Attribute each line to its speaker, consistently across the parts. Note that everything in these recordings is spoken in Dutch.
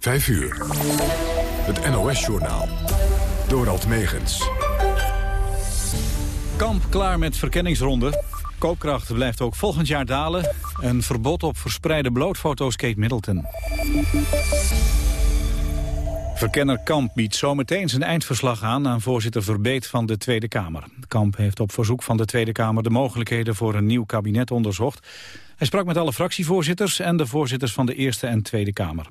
Speaker 1: 5 uur. Het NOS-journaal. Dorald Megens.
Speaker 2: Kamp klaar met verkenningsronde. Koopkracht blijft ook volgend jaar dalen. Een verbod op verspreide blootfoto's Kate Middleton. Verkenner Kamp biedt zometeen zijn eindverslag aan aan voorzitter Verbeet van de Tweede Kamer. Kamp heeft op verzoek van de Tweede Kamer de mogelijkheden voor een nieuw kabinet onderzocht. Hij sprak met alle fractievoorzitters en de voorzitters van de Eerste en Tweede Kamer.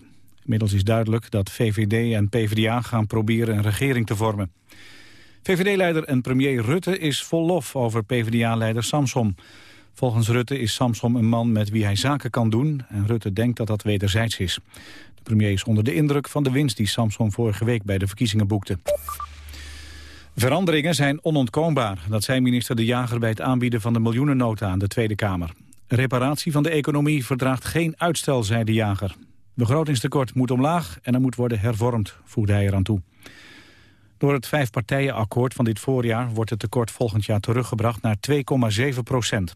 Speaker 2: Inmiddels is duidelijk dat VVD en PvdA gaan proberen een regering te vormen. VVD-leider en premier Rutte is vol lof over PvdA-leider Samsom. Volgens Rutte is Samsom een man met wie hij zaken kan doen... en Rutte denkt dat dat wederzijds is. De premier is onder de indruk van de winst die Samsom vorige week bij de verkiezingen boekte. Veranderingen zijn onontkoombaar. Dat zei minister De Jager bij het aanbieden van de miljoenennota aan de Tweede Kamer. Reparatie van de economie verdraagt geen uitstel, zei De Jager. Begrotingstekort moet omlaag en er moet worden hervormd, voegde hij eraan toe. Door het vijfpartijenakkoord van dit voorjaar wordt het tekort volgend jaar teruggebracht naar 2,7 procent.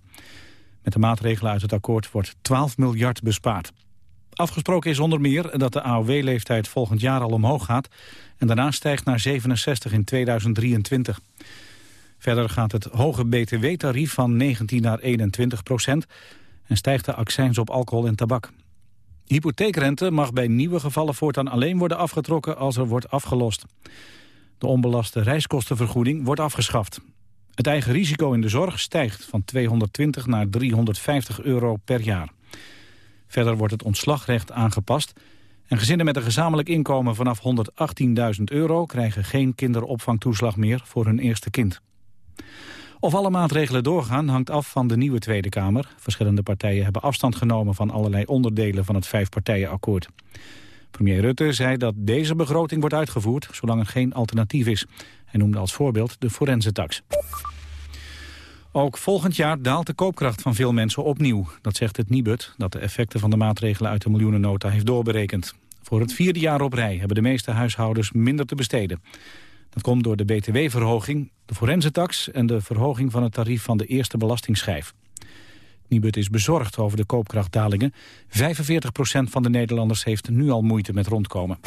Speaker 2: Met de maatregelen uit het akkoord wordt 12 miljard bespaard. Afgesproken is onder meer dat de AOW-leeftijd volgend jaar al omhoog gaat... en daarna stijgt naar 67 in 2023. Verder gaat het hoge btw-tarief van 19 naar 21 procent... en stijgt de accijns op alcohol en tabak. Hypotheekrente mag bij nieuwe gevallen voortaan alleen worden afgetrokken als er wordt afgelost. De onbelaste reiskostenvergoeding wordt afgeschaft. Het eigen risico in de zorg stijgt van 220 naar 350 euro per jaar. Verder wordt het ontslagrecht aangepast... en gezinnen met een gezamenlijk inkomen vanaf 118.000 euro... krijgen geen kinderopvangtoeslag meer voor hun eerste kind. Of alle maatregelen doorgaan hangt af van de nieuwe Tweede Kamer. Verschillende partijen hebben afstand genomen van allerlei onderdelen van het vijfpartijenakkoord. Premier Rutte zei dat deze begroting wordt uitgevoerd zolang er geen alternatief is. Hij noemde als voorbeeld de forensentax. Ook volgend jaar daalt de koopkracht van veel mensen opnieuw. Dat zegt het Nibud, dat de effecten van de maatregelen uit de miljoenennota heeft doorberekend. Voor het vierde jaar op rij hebben de meeste huishoudens minder te besteden. Dat komt door de btw-verhoging, de forensentax en de verhoging van het tarief van de eerste belastingsschijf. Nibud is bezorgd over de koopkrachtdalingen. 45% van de Nederlanders heeft nu al moeite met rondkomen.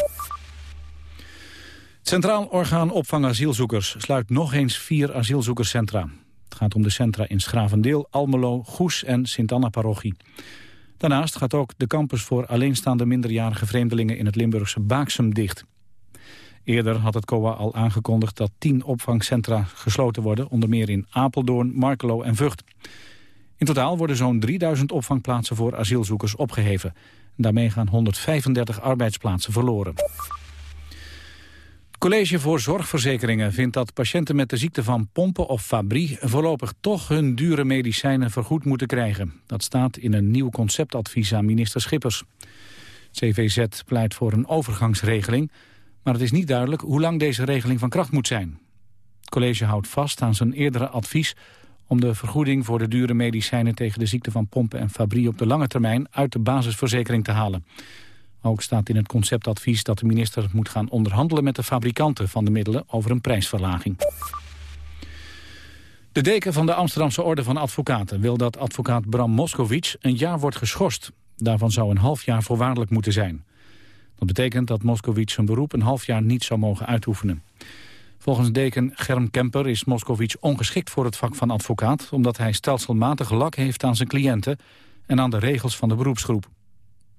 Speaker 2: Het Centraal Orgaan Opvang Asielzoekers sluit nog eens vier asielzoekerscentra. Het gaat om de centra in Schravendeel, Almelo, Goes en Sint-Anna-parochie. Daarnaast gaat ook de campus voor alleenstaande minderjarige vreemdelingen in het Limburgse Baaksum dicht. Eerder had het COA al aangekondigd dat tien opvangcentra gesloten worden, onder meer in Apeldoorn, Markelo en Vught. In totaal worden zo'n 3000 opvangplaatsen voor asielzoekers opgeheven. Daarmee gaan 135 arbeidsplaatsen verloren. Het College voor Zorgverzekeringen vindt dat patiënten met de ziekte van pompen of fabrie voorlopig toch hun dure medicijnen vergoed moeten krijgen. Dat staat in een nieuw conceptadvies aan minister Schippers. CVZ pleit voor een overgangsregeling, maar het is niet duidelijk hoe lang deze regeling van kracht moet zijn. Het college houdt vast aan zijn eerdere advies om de vergoeding voor de dure medicijnen tegen de ziekte van pompen en fabrie op de lange termijn uit de basisverzekering te halen. Ook staat in het conceptadvies dat de minister moet gaan onderhandelen met de fabrikanten van de middelen over een prijsverlaging. De deken van de Amsterdamse Orde van Advocaten wil dat advocaat Bram Moskowitz een jaar wordt geschorst. Daarvan zou een half jaar voorwaardelijk moeten zijn. Dat betekent dat Moskowitz zijn beroep een half jaar niet zou mogen uitoefenen. Volgens deken Germ Kemper is Moskowitz ongeschikt voor het vak van advocaat... omdat hij stelselmatig lak heeft aan zijn cliënten... en aan de regels van de beroepsgroep.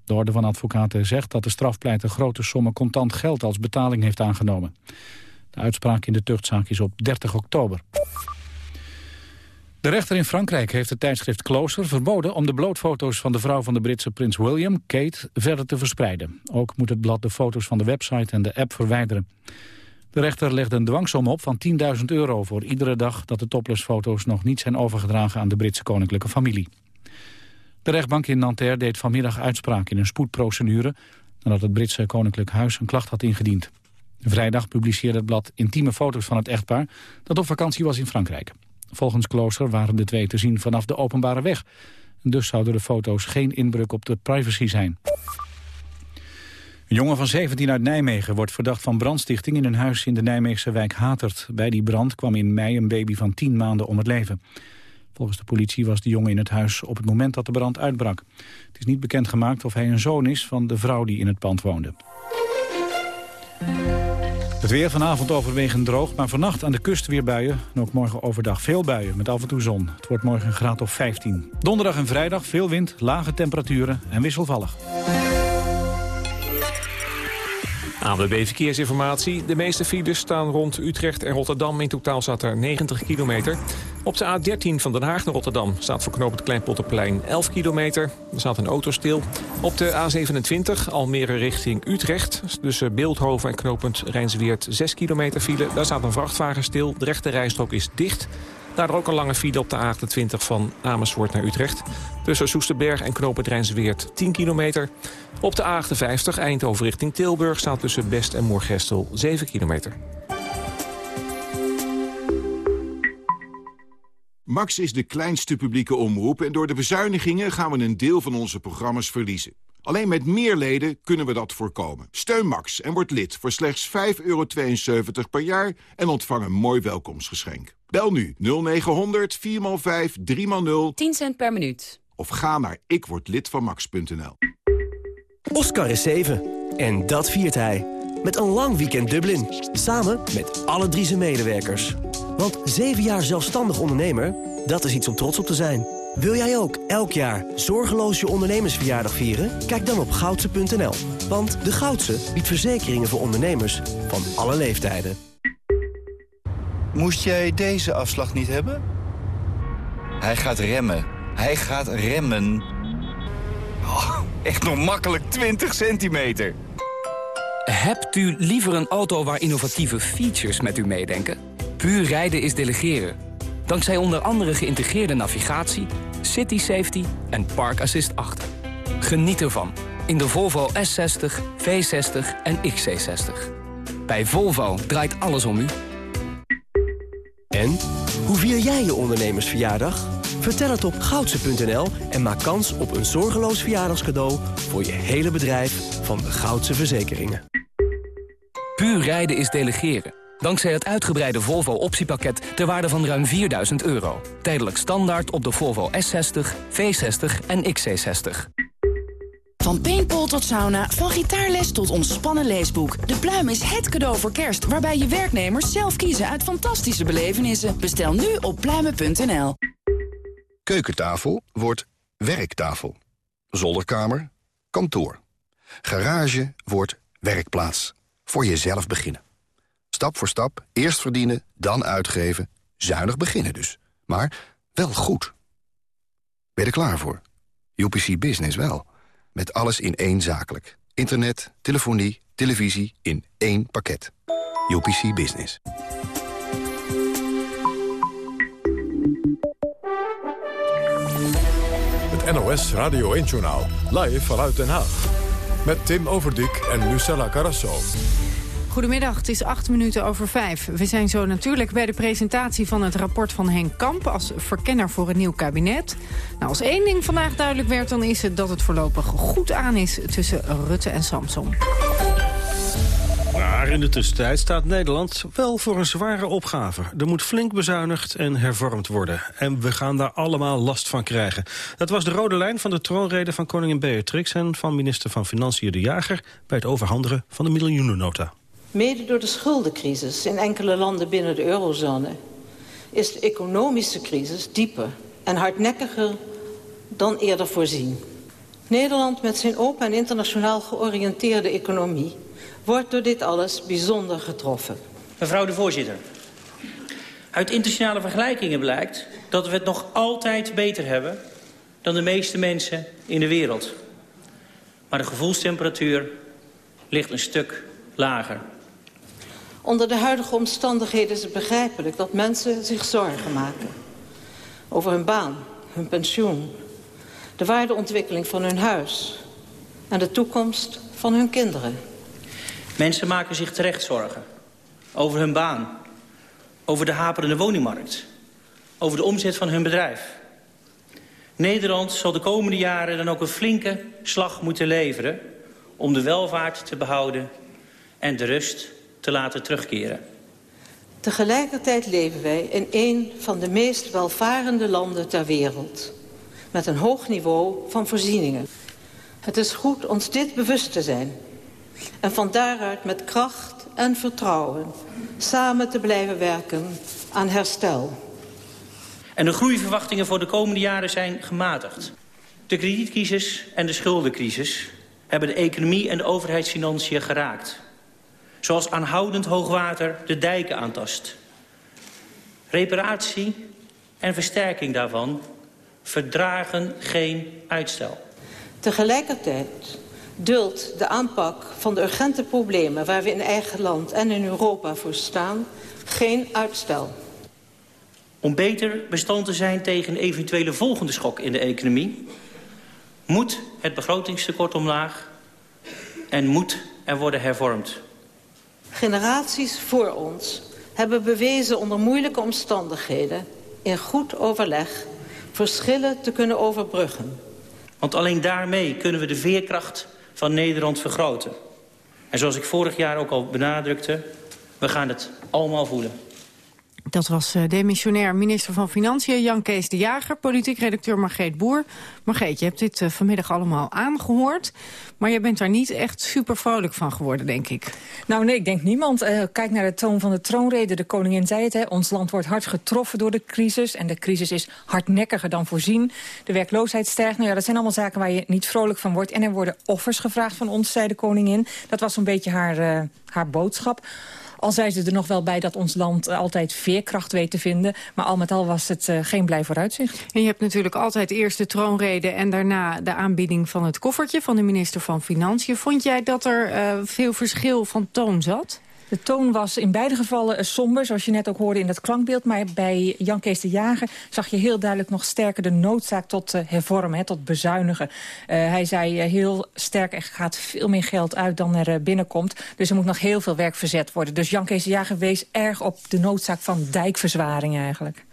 Speaker 2: De Orde van Advocaten zegt dat de strafpleiter grote sommen contant geld als betaling heeft aangenomen. De uitspraak in de tuchtzaak is op 30 oktober. De rechter in Frankrijk heeft het tijdschrift Closer verboden om de blootfoto's van de vrouw van de Britse prins William, Kate, verder te verspreiden. Ook moet het blad de foto's van de website en de app verwijderen. De rechter legde een dwangsom op van 10.000 euro voor iedere dag dat de toplessfoto's nog niet zijn overgedragen aan de Britse koninklijke familie. De rechtbank in Nanterre deed vanmiddag uitspraak in een spoedprocedure nadat het Britse koninklijk huis een klacht had ingediend. Vrijdag publiceerde het blad intieme foto's van het echtpaar dat op vakantie was in Frankrijk. Volgens Klooster waren de twee te zien vanaf de openbare weg. Dus zouden de foto's geen inbreuk op de privacy zijn. Een jongen van 17 uit Nijmegen wordt verdacht van brandstichting in een huis in de Nijmeegse wijk Hatert. Bij die brand kwam in mei een baby van 10 maanden om het leven. Volgens de politie was de jongen in het huis op het moment dat de brand uitbrak. Het is niet bekendgemaakt of hij een zoon is van de vrouw die in het pand woonde. Het weer vanavond overwegend droog, maar vannacht aan de kust weer buien. En ook morgen overdag veel buien, met af en toe zon. Het wordt morgen een graad of 15. Donderdag en vrijdag veel wind, lage temperaturen en wisselvallig.
Speaker 3: ANWB Verkeersinformatie. De meeste files staan rond Utrecht en Rotterdam. In totaal staat er 90 kilometer. Op de A13 van Den Haag naar Rotterdam staat voor knooppunt Kleinpotterplein 11 kilometer. Er staat een auto stil. Op de A27 Almere richting Utrecht. Tussen Beeldhoven en knooppunt Rijnsweert 6 kilometer file. Daar staat een vrachtwagen stil. De rechte rijstrook is dicht. Daardoor ook een lange file op de A28 van Amersfoort naar Utrecht. Tussen Soesterberg en knooppunt Rijnsweert 10 kilometer. Op de A58 Eindhoven richting Tilburg staat tussen Best en Moergestel 7 kilometer.
Speaker 4: Max is de kleinste publieke omroep en door de bezuinigingen gaan we een deel van onze programma's verliezen. Alleen met meer leden kunnen we dat voorkomen. Steun Max en word lid voor slechts 5,72 per jaar en ontvang een mooi welkomstgeschenk. Bel nu 0900 4x5 3x0
Speaker 5: 10 cent per minuut.
Speaker 4: of ga naar ikwordlidvanmax.nl.
Speaker 6: Oscar is 7. En dat viert hij. Met een lang weekend Dublin. Samen met alle drie zijn medewerkers. Want 7 jaar zelfstandig ondernemer, dat is iets om trots op te zijn. Wil jij ook elk jaar zorgeloos je ondernemersverjaardag vieren? Kijk dan op goudse.nl. Want de Goudse biedt verzekeringen voor ondernemers van alle leeftijden.
Speaker 7: Moest jij deze afslag niet hebben? Hij gaat remmen. Hij gaat remmen. Oh, echt nog makkelijk 20 centimeter.
Speaker 8: Hebt u liever een auto waar innovatieve features met u meedenken? Puur rijden is delegeren. Dankzij onder andere geïntegreerde navigatie, city safety en park assist 8. Geniet ervan in de Volvo S60, V60 en XC60. Bij Volvo draait alles om u.
Speaker 6: En? Hoe vier jij je ondernemersverjaardag? Vertel het op goudse.nl en maak kans op een zorgeloos verjaardagscadeau... voor je hele bedrijf van de Goudse Verzekeringen.
Speaker 8: Puur rijden is delegeren. Dankzij het uitgebreide Volvo optiepakket ter waarde van ruim 4000 euro. Tijdelijk standaard op de Volvo S60, V60 en XC60.
Speaker 5: Van paintball tot sauna, van gitaarles tot ontspannen leesboek. De Pluim is het cadeau voor kerst, waarbij je werknemers zelf kiezen uit fantastische belevenissen. Bestel nu op pluimen.nl.
Speaker 9: Keukentafel wordt werktafel. Zolderkamer, kantoor. Garage wordt werkplaats. Voor jezelf beginnen. Stap voor stap, eerst verdienen, dan uitgeven. Zuinig beginnen dus. Maar wel goed. Ben je er klaar voor? UPC Business wel. Met alles in één zakelijk. Internet, telefonie, televisie in één pakket. UPC Business.
Speaker 1: Het NOS Radio 1-journaal. Live vanuit Den Haag. Met Tim Overdijk en Lucella Carrasso.
Speaker 10: Goedemiddag, het is acht minuten over vijf. We zijn zo natuurlijk bij de presentatie van het rapport van Henk Kamp... als verkenner voor een nieuw kabinet. Nou, als één ding vandaag duidelijk werd... dan is het dat het voorlopig goed aan is tussen Rutte en Samson.
Speaker 11: Maar in de tussentijd staat Nederland wel voor een zware opgave. Er moet flink bezuinigd en hervormd worden. En we gaan daar allemaal last van krijgen. Dat was de rode lijn van de troonrede van koningin Beatrix... en van minister van Financiën De Jager... bij het overhandigen van de miljoenennota.
Speaker 12: Mede door de schuldencrisis in enkele landen binnen de eurozone... is de economische crisis dieper en hardnekkiger dan eerder voorzien. Nederland met zijn open en internationaal georiënteerde economie... wordt door dit alles bijzonder getroffen.
Speaker 13: Mevrouw de voorzitter, uit internationale vergelijkingen blijkt... dat we het nog altijd beter hebben dan de meeste mensen in de wereld. Maar de gevoelstemperatuur ligt een stuk lager.
Speaker 12: Onder de huidige omstandigheden is het begrijpelijk dat mensen zich zorgen maken. Over hun baan, hun pensioen, de waardeontwikkeling van hun huis... en de toekomst van hun kinderen.
Speaker 13: Mensen maken zich terecht zorgen. Over hun baan. Over de haperende woningmarkt. Over de omzet van hun bedrijf. Nederland zal de komende jaren dan ook een flinke slag moeten leveren... om de welvaart te behouden en de rust te laten terugkeren.
Speaker 12: Tegelijkertijd leven wij in een van de meest welvarende landen ter wereld. Met een hoog niveau van voorzieningen. Het is goed ons dit bewust te zijn. En van daaruit met kracht en vertrouwen samen te blijven werken aan herstel.
Speaker 13: En de groeiverwachtingen voor de komende jaren zijn gematigd. De kredietcrisis en de schuldencrisis hebben de economie en de overheidsfinanciën geraakt. Zoals aanhoudend hoogwater de dijken aantast. Reparatie en versterking daarvan verdragen geen uitstel.
Speaker 12: Tegelijkertijd duldt de aanpak van de urgente problemen... waar we in eigen land en in Europa voor staan, geen uitstel.
Speaker 13: Om beter bestand te zijn tegen een eventuele volgende schok in de economie... moet het begrotingstekort omlaag en moet er worden hervormd.
Speaker 12: Generaties voor ons hebben bewezen onder moeilijke omstandigheden... in goed overleg verschillen te kunnen overbruggen.
Speaker 13: Want alleen daarmee kunnen we de veerkracht van Nederland vergroten. En zoals ik vorig jaar ook al benadrukte, we gaan het allemaal voelen.
Speaker 10: Dat was uh, demissionair minister van Financiën Jan Kees de Jager... politiek redacteur Margreet Boer. Margreet, je hebt dit uh, vanmiddag allemaal aangehoord... maar je bent daar niet echt super vrolijk van geworden, denk ik.
Speaker 14: Nou nee, ik denk niemand. Uh, kijk naar de toon van de troonrede. De koningin zei het, hè, ons land wordt hard getroffen door de crisis... en de crisis is hardnekkiger dan voorzien. De werkloosheid stijgt. Nou ja, dat zijn allemaal zaken waar je niet vrolijk van wordt. En er worden offers gevraagd van ons, zei de koningin. Dat was zo'n beetje haar, haar boodschap. Al zei ze er nog wel bij dat ons land altijd veerkracht weet te vinden. Maar al met al was het uh, geen blij vooruitzicht.
Speaker 10: En je hebt natuurlijk altijd eerst de troonrede... en daarna de aanbieding van het koffertje van de minister van Financiën. Vond jij dat er uh, veel verschil van toon zat?
Speaker 14: De toon was in beide gevallen somber, zoals je net ook hoorde in dat klankbeeld. Maar bij Jan Kees de Jager zag je heel duidelijk nog sterker de noodzaak tot uh, hervormen, tot bezuinigen. Uh, hij zei heel sterk, er gaat veel meer geld uit dan er binnenkomt. Dus er moet nog heel veel werk verzet worden. Dus Jan Kees de Jager wees erg op de noodzaak van dijkverzwaring eigenlijk.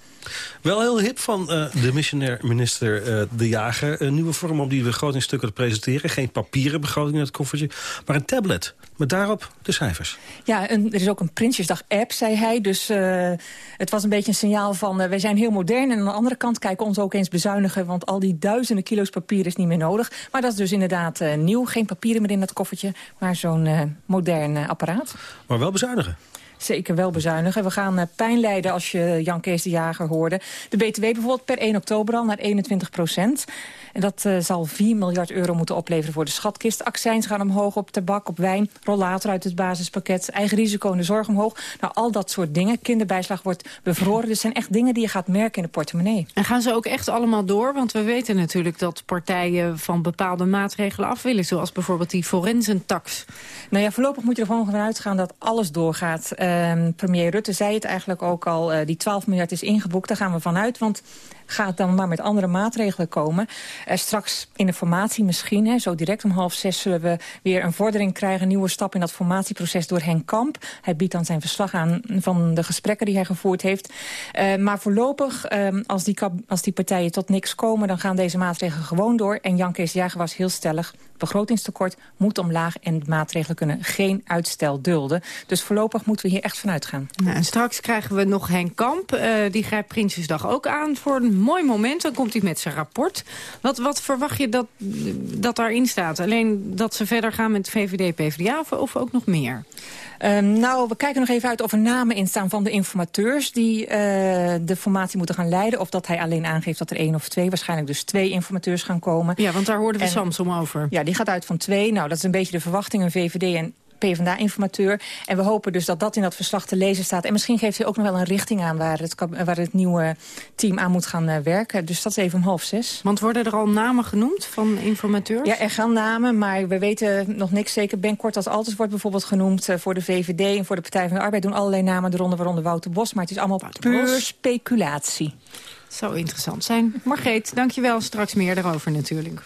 Speaker 11: Wel heel hip van uh, de missionair minister uh, De Jager. Een nieuwe vorm om die begrotingstukken te presenteren. Geen papieren begroting in het koffertje, maar een tablet. Met daarop de cijfers.
Speaker 14: Ja, er is ook een Prinsjesdag-app, zei hij. Dus uh, het was een beetje een signaal van... wij zijn heel modern en aan de andere kant kijken ons ook eens bezuinigen... want al die duizenden kilo's papier is niet meer nodig. Maar dat is dus inderdaad nieuw. Geen papieren meer in dat koffertje, maar zo'n modern apparaat.
Speaker 11: Maar wel bezuinigen
Speaker 14: zeker wel bezuinigen. We gaan uh, pijn lijden als je Jan Kees de Jager hoorde. De BTW bijvoorbeeld per 1 oktober al naar 21 procent. En dat uh, zal 4 miljard euro moeten opleveren voor de schatkist. Accijns gaan omhoog op tabak, op wijn, rollator uit het basispakket... eigen risico in de zorg omhoog. Nou, al dat soort dingen. Kinderbijslag wordt bevroren. Dus zijn echt dingen die je gaat merken in de portemonnee.
Speaker 10: En gaan ze ook echt allemaal door? Want we weten natuurlijk dat partijen van bepaalde maatregelen af willen. Zoals bijvoorbeeld die forensentax.
Speaker 14: Nou ja, voorlopig moet je er gewoon van uitgaan dat alles doorgaat. Uh, premier Rutte zei het eigenlijk ook al. Uh, die 12 miljard is ingeboekt, daar gaan we vanuit. Want gaat dan maar met andere maatregelen komen. Uh, straks in de formatie misschien, hè, zo direct om half zes... zullen we weer een vordering krijgen, een nieuwe stap in dat formatieproces door Henk Kamp. Hij biedt dan zijn verslag aan van de gesprekken die hij gevoerd heeft. Uh, maar voorlopig, uh, als, die als die partijen tot niks komen... dan gaan deze maatregelen gewoon door. En Jan Kees Jager was heel stellig begrotingstekort moet omlaag en maatregelen kunnen geen uitstel dulden. Dus voorlopig moeten we hier echt vanuit gaan.
Speaker 10: Nou, en straks krijgen we nog Henk Kamp. Uh, die grijpt Prinsjesdag ook aan voor een mooi moment. Dan komt hij met zijn rapport. Wat, wat verwacht je dat, dat daarin staat? Alleen dat ze verder gaan met VVD, PvdA of, of ook nog meer?
Speaker 14: Um, nou, we kijken nog even uit of er namen in staan van de informateurs... die uh, de formatie moeten gaan leiden. Of dat hij alleen aangeeft dat er één of twee, waarschijnlijk dus twee informateurs gaan komen.
Speaker 10: Ja, want daar hoorden we en, Samsom over.
Speaker 14: Ja, die gaat uit van twee. Nou, dat is een beetje de verwachting. Een VVD en PvdA-informateur. En we hopen dus dat dat in dat verslag te lezen staat. En misschien geeft hij ook nog wel een richting aan waar het, waar het nieuwe team aan moet gaan uh, werken. Dus dat is even om half zes.
Speaker 10: Want worden er al namen genoemd van informateurs?
Speaker 14: Ja, er gaan namen, maar we weten nog niks zeker. Ben Kort als altijd wordt bijvoorbeeld genoemd uh, voor de VVD en voor de Partij van de Arbeid. Doen allerlei namen eronder, waaronder Wouter Bos. Maar het is allemaal Wouter puur Bos. speculatie.
Speaker 10: Zou interessant zijn. Margreet, dankjewel. Straks meer daarover natuurlijk.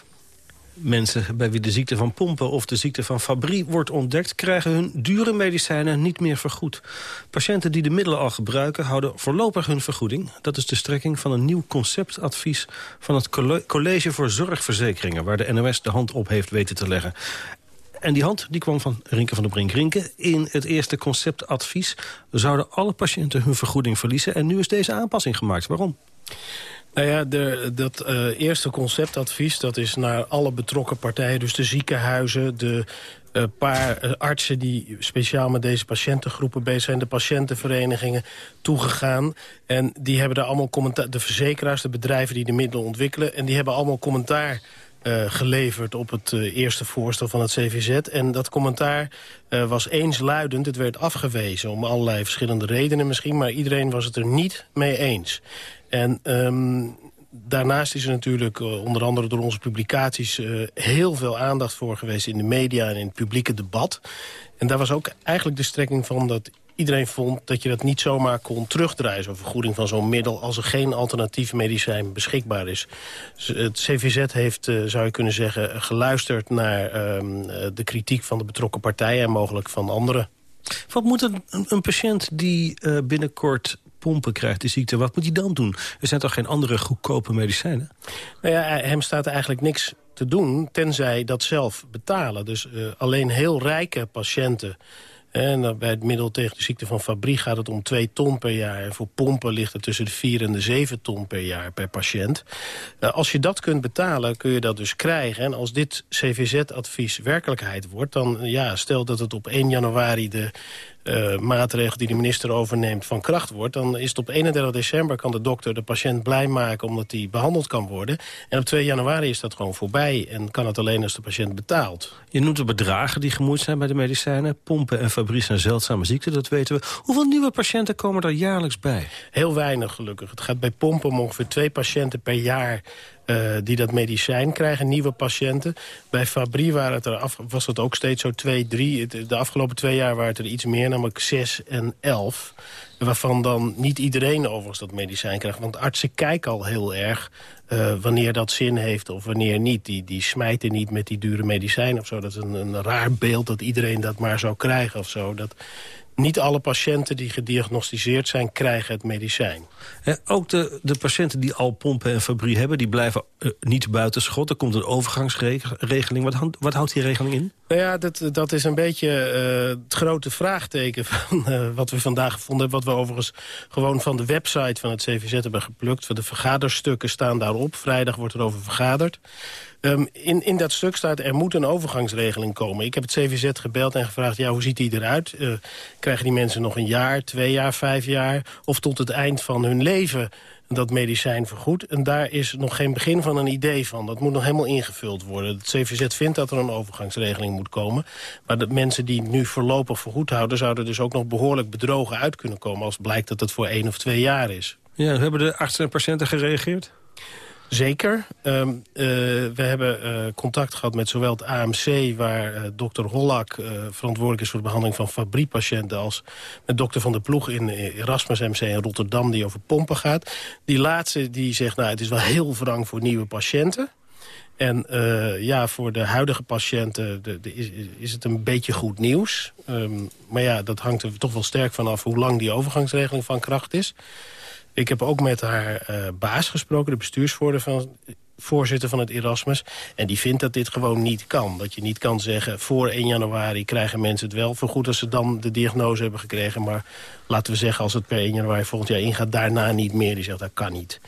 Speaker 11: Mensen bij wie de ziekte van pompen of de ziekte van Fabry wordt ontdekt... krijgen hun dure medicijnen niet meer vergoed. Patiënten die de middelen al gebruiken houden voorlopig hun vergoeding. Dat is de strekking van een nieuw conceptadvies van het College voor Zorgverzekeringen... waar de NOS de hand op heeft weten te leggen. En die hand die kwam van Rinke van der Brink-Rinke. In het eerste conceptadvies zouden alle patiënten hun vergoeding verliezen. En nu is deze aanpassing gemaakt. Waarom?
Speaker 15: Nou ja, dat uh, eerste conceptadvies dat is naar alle betrokken partijen... dus de ziekenhuizen, de een paar eh, artsen die speciaal met deze patiëntengroepen bezig zijn... de patiëntenverenigingen toegegaan. En die hebben daar allemaal commentaar... de verzekeraars, de bedrijven die de middelen ontwikkelen... en die hebben allemaal commentaar geleverd op het eerste voorstel van het CVZ. En dat commentaar was eensluidend. Het werd afgewezen om allerlei verschillende redenen misschien... maar iedereen was het er niet mee eens. En um, daarnaast is er natuurlijk onder andere door onze publicaties... heel veel aandacht voor geweest in de media en in het publieke debat. En daar was ook eigenlijk de strekking van dat iedereen vond dat je dat niet zomaar kon terugdraaien... zo'n vergoeding van zo'n middel als er geen alternatief medicijn beschikbaar is. Het CVZ heeft, uh, zou je kunnen zeggen, geluisterd naar uh, de kritiek van de betrokken partijen... en mogelijk van anderen.
Speaker 11: Wat moet een, een patiënt die binnenkort pompen krijgt, de ziekte, wat moet hij dan doen? Er zijn toch geen andere goedkope medicijnen?
Speaker 15: Nou ja, hem staat eigenlijk niks te doen, tenzij dat zelf betalen. Dus uh, alleen heel rijke patiënten en bij het middel tegen de ziekte van Fabry gaat het om 2 ton per jaar. En voor pompen ligt het tussen de 4 en de 7 ton per jaar per patiënt. Uh, als je dat kunt betalen, kun je dat dus krijgen. En als dit CVZ-advies werkelijkheid wordt... dan ja, stel dat het op 1 januari de uh, maatregel die de minister overneemt van kracht wordt... dan is het op 31 december kan de dokter de patiënt blij maken... omdat hij behandeld kan worden. En op 2 januari is dat gewoon voorbij en kan het alleen als de patiënt betaalt.
Speaker 11: Je noemt de bedragen die gemoeid zijn bij de medicijnen. Pompen en Fabry zijn zeldzame ziekten, dat weten we. Hoeveel nieuwe patiënten komen er jaarlijks bij?
Speaker 15: Heel weinig gelukkig. Het gaat bij pompen om ongeveer twee patiënten per jaar uh, die dat medicijn krijgen, nieuwe patiënten. Bij Fabry waren het er was dat ook steeds zo twee, drie. De afgelopen twee jaar waren het er iets meer, namelijk zes en elf. Waarvan dan niet iedereen overigens dat medicijn krijgt. Want artsen kijken al heel erg uh, wanneer dat zin heeft of wanneer niet. Die, die smijten niet met die dure medicijnen of zo. Dat is een, een raar beeld dat iedereen dat maar zou krijgen of zo. Dat, niet alle patiënten die gediagnosticeerd zijn, krijgen het medicijn.
Speaker 11: ook de, de patiënten die al pompen en fabrie hebben... die blijven uh, niet buiten schot. Er komt een overgangsregeling. Wat, wat houdt die regeling in?
Speaker 15: Nou ja, dat, dat is een beetje uh, het grote vraagteken van uh, wat we vandaag gevonden hebben. Wat we overigens gewoon van de website van het CVZ hebben geplukt. De vergaderstukken staan daarop. Vrijdag wordt er over vergaderd. Um, in, in dat stuk staat, er moet een overgangsregeling komen. Ik heb het CVZ gebeld en gevraagd, ja, hoe ziet die eruit? Uh, krijgen die mensen nog een jaar, twee jaar, vijf jaar... of tot het eind van hun leven dat medicijn vergoed? En daar is nog geen begin van een idee van. Dat moet nog helemaal ingevuld worden. Het CVZ vindt dat er een overgangsregeling moet komen. Maar de mensen die nu voorlopig vergoed houden... zouden dus ook nog behoorlijk bedrogen uit kunnen komen... als blijkt dat het voor één of twee jaar is.
Speaker 11: Ja, hebben de artsen en patiënten gereageerd?
Speaker 15: Zeker. Um, uh, we hebben uh, contact gehad met zowel het AMC... waar uh, dokter Hollak verantwoordelijk is voor de behandeling van fabriepatiënten... als met dokter Van der Ploeg in Erasmus MC in Rotterdam... die over pompen gaat. Die laatste die zegt, nou, het is wel heel wrang voor nieuwe patiënten. En ja, voor de huidige patiënten de, de, is, het een beetje goed nieuws. Um, maar ja, dat hangt er toch wel sterk vanaf hoe lang die overgangsregeling van kracht is. Ik heb ook met haar uh, baas gesproken, de bestuursvoorzitter van het Erasmus. En die vindt dat dit gewoon niet kan. Dat je niet kan zeggen, voor 1 januari krijgen mensen het wel. Vergoed als ze dan de diagnose hebben gekregen. Maar laten we zeggen, als het per 1 januari volgend jaar ingaat... daarna niet meer. Die zegt, dat kan niet.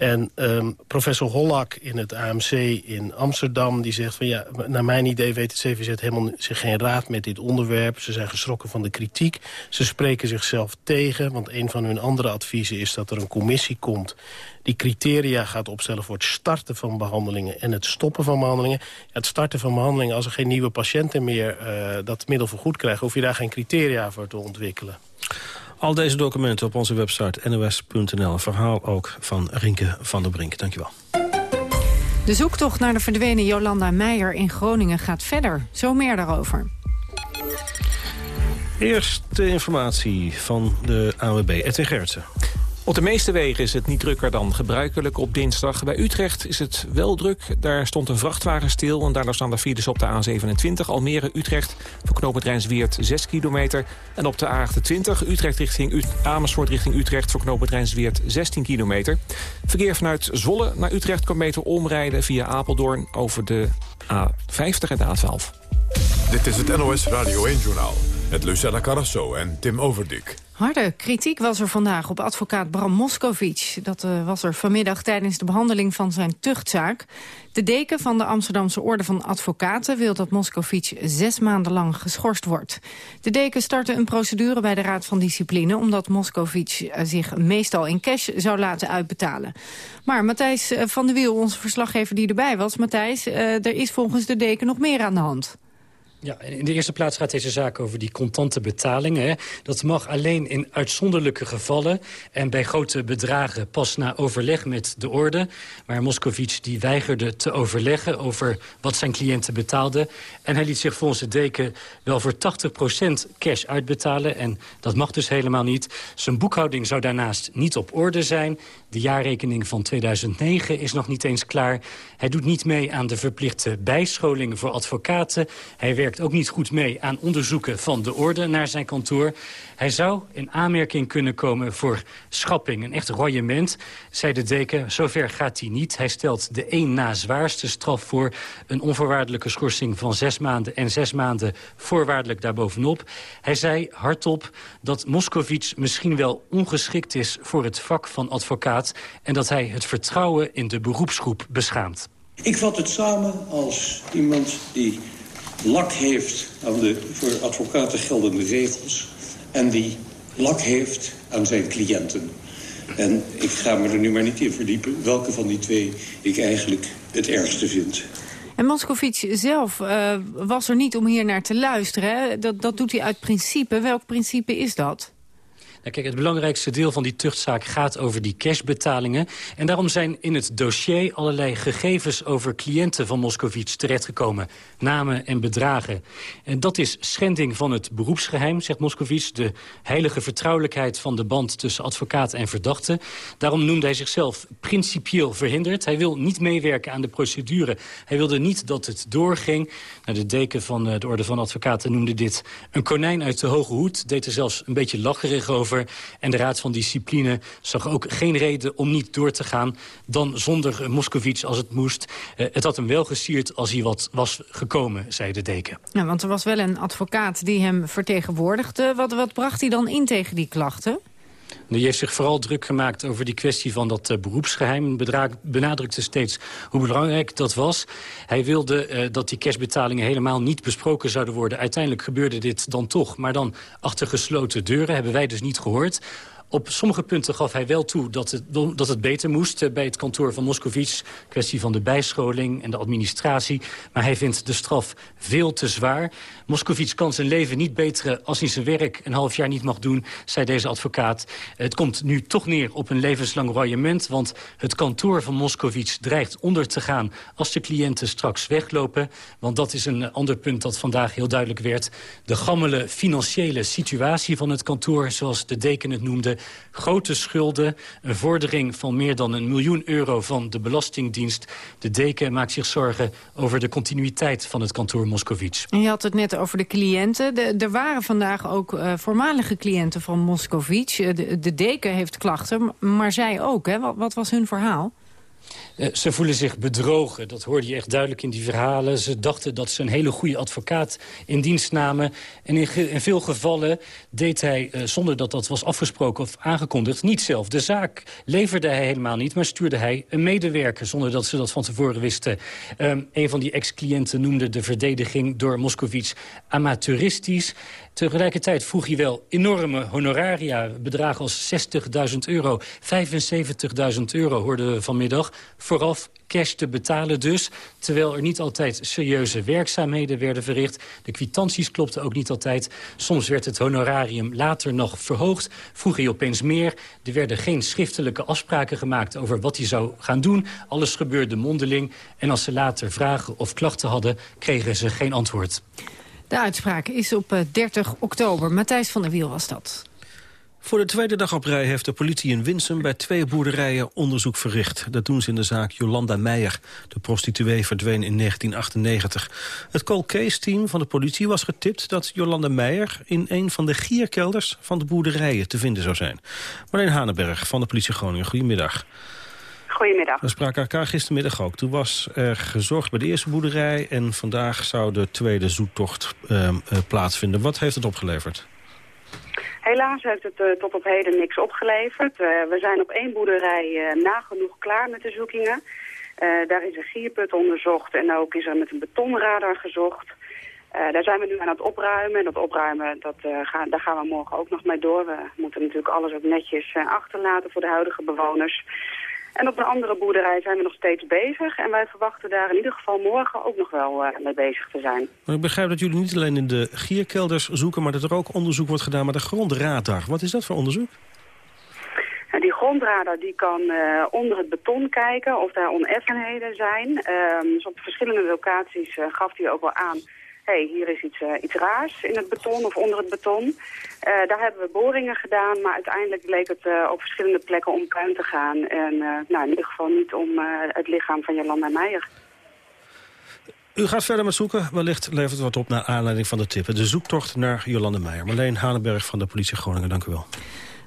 Speaker 15: En um, professor Hollak in het AMC in Amsterdam... die zegt van ja, naar mijn idee weet het CVZ helemaal zich geen raad met dit onderwerp. Ze zijn geschrokken van de kritiek. Ze spreken zichzelf tegen, want een van hun andere adviezen is... dat er een commissie komt die criteria gaat opstellen voor het starten van behandelingen... en het stoppen van behandelingen. Het starten van behandelingen, als er geen nieuwe patiënten meer uh, dat middel vergoed krijgen... hoef je daar geen criteria voor te ontwikkelen.
Speaker 11: Al deze documenten op onze website nos.nl. Verhaal ook van Rinke van der Brink. Dankjewel.
Speaker 10: De zoektocht naar de verdwenen Jolanda Meijer in Groningen gaat verder. Zo meer daarover.
Speaker 11: Eerste informatie van de AWB, Edwin Gertsen.
Speaker 3: Op de meeste wegen is het niet drukker dan gebruikelijk op dinsdag. Bij Utrecht is het wel druk. Daar stond een vrachtwagen stil en daardoor staan de files op de A27. Almere-Utrecht voor knooppunt Rijnsweert 6 kilometer. En op de A28 Utrecht richting Amersfoort richting Utrecht voor knooppunt Rijnsweert 16 kilometer. Verkeer vanuit Zwolle naar Utrecht kan beter omrijden via Apeldoorn over de A50 en de A12.
Speaker 1: Dit is het NOS Radio 1-journaal met Lucella Carrasso en Tim Overdik.
Speaker 10: Harde kritiek was er vandaag op advocaat Bram Moskovic. Dat uh, was er vanmiddag tijdens de behandeling van zijn tuchtzaak. De deken van de Amsterdamse Orde van Advocaten... wil dat Moskovic zes maanden lang geschorst wordt. De deken startte een procedure bij de Raad van Discipline... omdat Moskovic uh, zich meestal in cash zou laten uitbetalen. Maar Matthijs uh, van de Wiel, onze verslaggever die erbij was... Matthijs, er is volgens de deken nog meer aan de hand.
Speaker 16: Ja, in de eerste plaats gaat deze zaak over die contante betalingen. Dat mag alleen in uitzonderlijke gevallen en bij grote bedragen pas na overleg met de orde. Maar Moscovic die weigerde te overleggen over wat zijn cliënten betaalden. En hij liet zich volgens de deken wel voor 80% cash uitbetalen. En dat mag dus helemaal niet. Zijn boekhouding zou daarnaast niet op orde zijn. De jaarrekening van 2009 is nog niet eens klaar. Hij doet niet mee aan de verplichte bijscholing voor advocaten. Hij werkt ook niet goed mee aan onderzoeken van de orde naar zijn kantoor. Hij zou in aanmerking kunnen komen voor schapping, een echt royement, zei de deken. Zover gaat hij niet. Hij stelt de één na zwaarste straf voor. Een onvoorwaardelijke schorsing van zes maanden en zes maanden voorwaardelijk daarbovenop. Hij zei hardop dat Moscovic misschien wel ongeschikt is voor het vak van advocaat... en dat hij het vertrouwen in de beroepsgroep beschaamt.
Speaker 17: Ik vat het samen als iemand die lak heeft aan de voor advocaten geldende regels... en die lak heeft aan zijn cliënten. En ik ga me er nu maar niet in verdiepen... welke van die twee ik eigenlijk het ergste vind.
Speaker 10: En Moscovici zelf uh, was er niet om hier naar te luisteren. Dat, dat doet hij uit principe. Welk principe is dat?
Speaker 16: Kijk, het belangrijkste deel van die tuchtzaak gaat over die cashbetalingen. En daarom zijn in het dossier allerlei gegevens over cliënten van Moscovic terechtgekomen. Namen en bedragen. En dat is schending van het beroepsgeheim, zegt Moscovic. De heilige vertrouwelijkheid van de band tussen advocaat en verdachte. Daarom noemde hij zichzelf principieel verhinderd. Hij wil niet meewerken aan de procedure. Hij wilde niet dat het doorging. Nou, de deken van eh, de Orde van Advocaten noemde dit een konijn uit de hoge hoed. Deed er zelfs een beetje lacherig over. En de Raad van Discipline zag ook geen reden om niet door te gaan... dan zonder Moscovic als het moest. Uh, het had hem wel gesierd als hij wat was gekomen, zei de deken.
Speaker 10: Want er was wel een advocaat die hem vertegenwoordigde. Wat, wat bracht hij dan in tegen die klachten?
Speaker 16: Die heeft zich vooral druk gemaakt over die kwestie van dat uh, beroepsgeheim. benadrukte steeds hoe belangrijk dat was. Hij wilde uh, dat die cashbetalingen helemaal niet besproken zouden worden. Uiteindelijk gebeurde dit dan toch. Maar dan achter gesloten deuren hebben wij dus niet gehoord. Op sommige punten gaf hij wel toe dat het, dat het beter moest eh, bij het kantoor van Moscovic. Kwestie van de bijscholing en de administratie. Maar hij vindt de straf veel te zwaar. Moscovic kan zijn leven niet beteren als hij zijn werk een half jaar niet mag doen, zei deze advocaat. Het komt nu toch neer op een levenslang royement, want het kantoor van Moscovic dreigt onder te gaan als de cliënten straks weglopen. Want dat is een ander punt dat vandaag heel duidelijk werd. De gammele financiële situatie van het kantoor, zoals de deken het noemde, grote schulden, een vordering van meer dan een miljoen euro van de Belastingdienst. De deken maakt zich zorgen over de continuïteit van het kantoor Moscovic.
Speaker 10: En je had het net over de cliënten. De, er waren vandaag ook uh, voormalige cliënten van Moscovic. De, de, deken heeft klachten, maar zij ook. Hè? Wat, wat was hun verhaal?
Speaker 16: Uh, ze voelen zich bedrogen. Dat hoorde je echt duidelijk in die verhalen. Ze dachten dat ze een hele goede advocaat in dienst namen. En in, veel gevallen deed hij, uh, zonder dat dat was afgesproken of aangekondigd... niet zelf. De zaak leverde hij helemaal niet, maar stuurde hij een medewerker... zonder dat ze dat van tevoren wisten. Um, een van die ex-cliënten noemde de verdediging door Moscovic amateuristisch. Tegelijkertijd vroeg hij wel enorme honoraria, bedragen als 60.000 euro, 75.000 euro hoorden we vanmiddag. Vooraf cash te betalen dus, terwijl er niet altijd serieuze werkzaamheden werden verricht. De kwitanties klopten ook niet altijd. Soms werd het honorarium later nog verhoogd. Vroeg hij opeens meer. Er werden geen schriftelijke afspraken gemaakt over wat hij zou gaan doen. Alles gebeurde mondeling. En als ze later vragen of klachten hadden, kregen ze geen antwoord.
Speaker 10: De uitspraak is op 30 eh, oktober. Matthijs van der Wiel was dat.
Speaker 11: Voor de tweede dag op rij heeft de politie in Winsum bij twee boerderijen onderzoek verricht. Dat doen ze in de zaak Jolanda Meijer. De prostituee verdween in 1998. Het cold case team van de politie was getipt dat Jolanda Meijer... in een van de gierkelders van de boerderijen te vinden zou zijn. Marleen Hanenberg van de politie Groningen, goedemiddag.
Speaker 18: Goedemiddag.
Speaker 11: We spraken elkaar gistermiddag ook. Toen was er gezorgd bij de eerste boerderij... en vandaag zou de tweede zoektocht uh, uh, plaatsvinden. Wat heeft het opgeleverd?
Speaker 18: Helaas heeft het uh, tot op heden niks opgeleverd. Uh, we zijn op één boerderij nagenoeg klaar met de zoekingen. daar is een gierput onderzocht en ook is er met een betonradar gezocht. daar zijn we nu aan het opruimen. En dat opruimen, dat, gaan, daar gaan we morgen ook nog mee door. We moeten natuurlijk alles ook netjes achterlaten voor de huidige bewoners. En op een andere boerderij zijn we nog steeds bezig. En wij verwachten daar in ieder geval morgen ook nog wel uh, mee bezig te zijn.
Speaker 11: Maar ik begrijp dat jullie niet alleen in de gierkelders zoeken... maar dat er ook onderzoek wordt gedaan met de grondradar. Wat is dat voor onderzoek?
Speaker 18: En die grondradar die kan uh, onder het beton kijken of daar oneffenheden zijn. Uh, dus op verschillende locaties uh, gaf hij ook wel aan hier is iets, uh, iets raars in het beton of onder het beton. Uh, daar hebben we boringen gedaan, maar uiteindelijk bleek het uh, op verschillende plekken om puin te gaan. En nou, in ieder geval niet om het lichaam van Jolanda Meijer.
Speaker 11: U gaat verder met zoeken. Wellicht levert het wat op naar aanleiding van de tippen. De zoektocht naar Jolande Meijer. Marleen Hanenberg van de politie Groningen, dank u wel.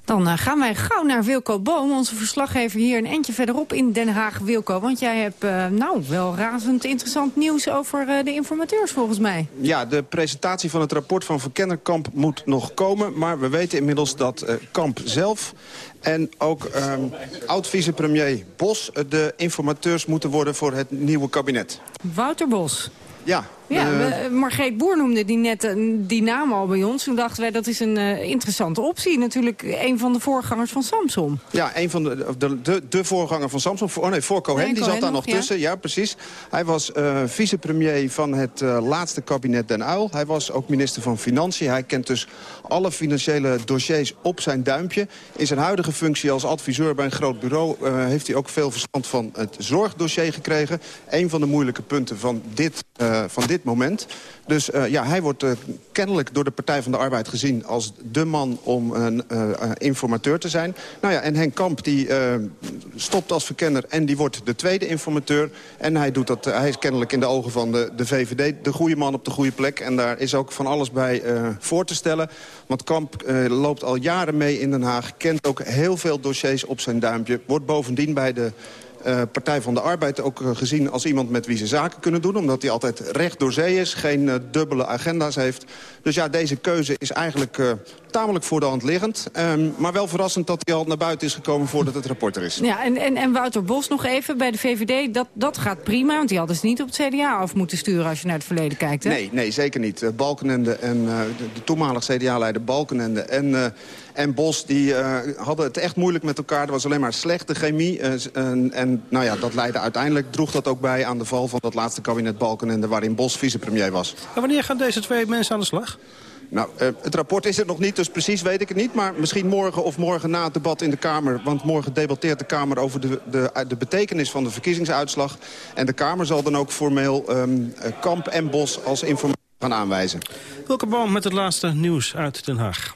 Speaker 10: Dan uh, gaan wij gauw naar Wilco Boom, onze verslaggever hier een eentje verderop in Den Haag. Wilco, want jij hebt uh, nou wel razend interessant nieuws over uh, de informateurs volgens mij.
Speaker 19: Ja, de presentatie van het rapport van Verkennerkamp moet nog komen. Maar we weten inmiddels dat Kamp zelf en ook oud-vicepremier Bos de informateurs moeten worden voor het nieuwe kabinet.
Speaker 10: Wouter Bos.
Speaker 19: Ja,
Speaker 10: ja, uh, Margreet Boer noemde die net uh, die naam al bij ons. Toen dachten wij dat is een uh, interessante optie. Natuurlijk een van de voorgangers van Samsung.
Speaker 19: Ja, een van de, de, de, de voorganger van Samsung. Oh nee, voor Cohen, nee, die Cohen zat daar nog tussen. Ja, precies. Hij was vicepremier van het laatste kabinet Den Uyl. Hij was ook minister van Financiën. Hij kent dus alle financiële dossiers op zijn duimpje. In zijn huidige functie als adviseur bij een groot bureau... heeft hij ook veel verstand van het zorgdossier gekregen. Een van de moeilijke punten van dit, van dit moment. Dus uh, ja, hij wordt uh, kennelijk door de Partij van de Arbeid gezien... als de man om een uh, informateur te zijn. Nou ja, en Henk Kamp die stopt als verkenner en die wordt de tweede informateur. En hij, doet dat, hij is kennelijk in de ogen van de, de VVD de goede man op de goede plek. En daar is ook van alles bij voor te stellen. Want Kamp loopt al jaren mee in Den Haag. Kent ook heel veel dossiers op zijn duimpje. Wordt bovendien bij de uh, Partij van de Arbeid ook uh, gezien als iemand met wie ze zaken kunnen doen. Omdat hij altijd recht door zee is, geen uh, dubbele agenda's heeft. Dus ja, deze keuze is eigenlijk tamelijk voor de hand liggend. Um, maar wel verrassend dat hij al naar buiten is gekomen voordat het rapport er is.
Speaker 10: Ja, en, en, en Wouter Bos nog even bij de VVD. Dat, dat gaat prima, want die hadden ze niet op het CDA af moeten sturen... als je naar het verleden kijkt, hè?
Speaker 19: Nee, nee zeker niet. Balkenende en de, de toenmalig CDA-leider Balkenende en... En Bos die uh, hadden het echt moeilijk met elkaar. Er was alleen maar slechte chemie. Uh, en, en nou ja, dat leidde uiteindelijk, droeg dat ook bij aan de val van dat laatste kabinet Balkenende... waarin Bos vicepremier was.
Speaker 11: En wanneer gaan deze twee mensen aan de slag?
Speaker 19: Nou, uh, het rapport is er nog niet, dus precies weet ik het niet. Maar misschien morgen of morgen na het debat in de Kamer. Want morgen debatteert de Kamer over de, de, de betekenis van de verkiezingsuitslag. En de Kamer zal dan ook formeel um, Kamp en Bos als informatie gaan aanwijzen.
Speaker 11: Welke boom met het laatste nieuws uit Den Haag.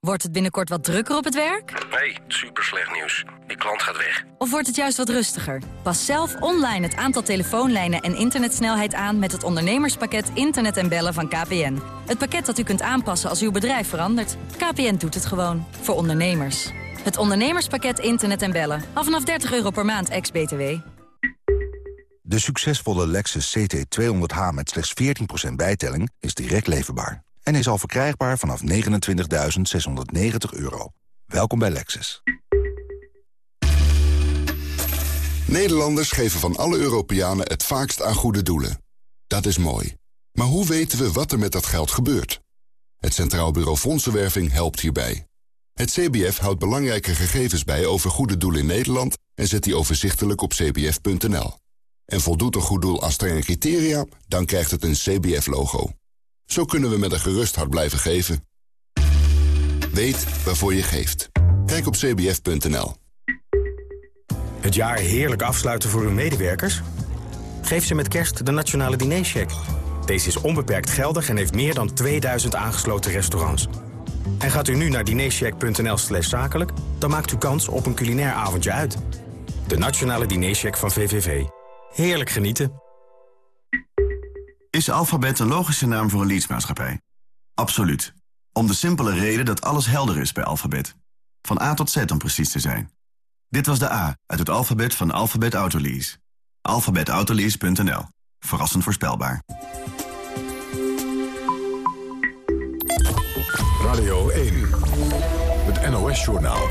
Speaker 20: Wordt het binnenkort wat drukker op het werk?
Speaker 21: Nee, super slecht nieuws. Die klant gaat weg.
Speaker 20: Of wordt het juist wat rustiger? Pas zelf online het aantal telefoonlijnen en internetsnelheid aan... met het ondernemerspakket Internet en Bellen van KPN. Het pakket dat u kunt aanpassen als uw bedrijf verandert. KPN doet het gewoon. Voor ondernemers. Het ondernemerspakket Internet en Bellen. Af vanaf 30 euro per maand, ex-BTW.
Speaker 22: De succesvolle Lexus CT200H met slechts 14% bijtelling is direct leverbaar en is al verkrijgbaar vanaf 29.690 euro. Welkom bij Lexus.
Speaker 23: Nederlanders geven van alle Europeanen het vaakst aan goede doelen. Dat is mooi. Maar hoe weten we wat er met dat geld gebeurt? Het Centraal Bureau Fondsenwerving helpt hierbij. Het CBF houdt belangrijke gegevens bij over goede doelen in Nederland... en zet die overzichtelijk op cbf.nl. En voldoet een goed doel aan strenge criteria, dan krijgt het een CBF-logo. Zo kunnen we met een gerust hart blijven geven. Weet waarvoor je geeft. Kijk op cbf.nl.
Speaker 24: Het jaar heerlijk afsluiten voor uw medewerkers? Geef ze met kerst de Nationale Dinercheck.
Speaker 8: Deze is onbeperkt geldig en heeft meer dan 2000 aangesloten restaurants. En gaat u nu naar dinercheck.nl slash zakelijk... dan maakt u kans op een culinair avondje uit. De Nationale Dinercheck van VVV. Heerlijk genieten.
Speaker 25: Is Alphabet een logische naam voor een leadsmaatschappij? Absoluut. Om de simpele reden dat alles helder is bij Alphabet. Van A tot Z om precies te zijn. Dit was de A uit het alfabet van Alphabet Autolease. alphabetautolease.nl. Verrassend voorspelbaar.
Speaker 1: Radio 1. Het NOS-journaal.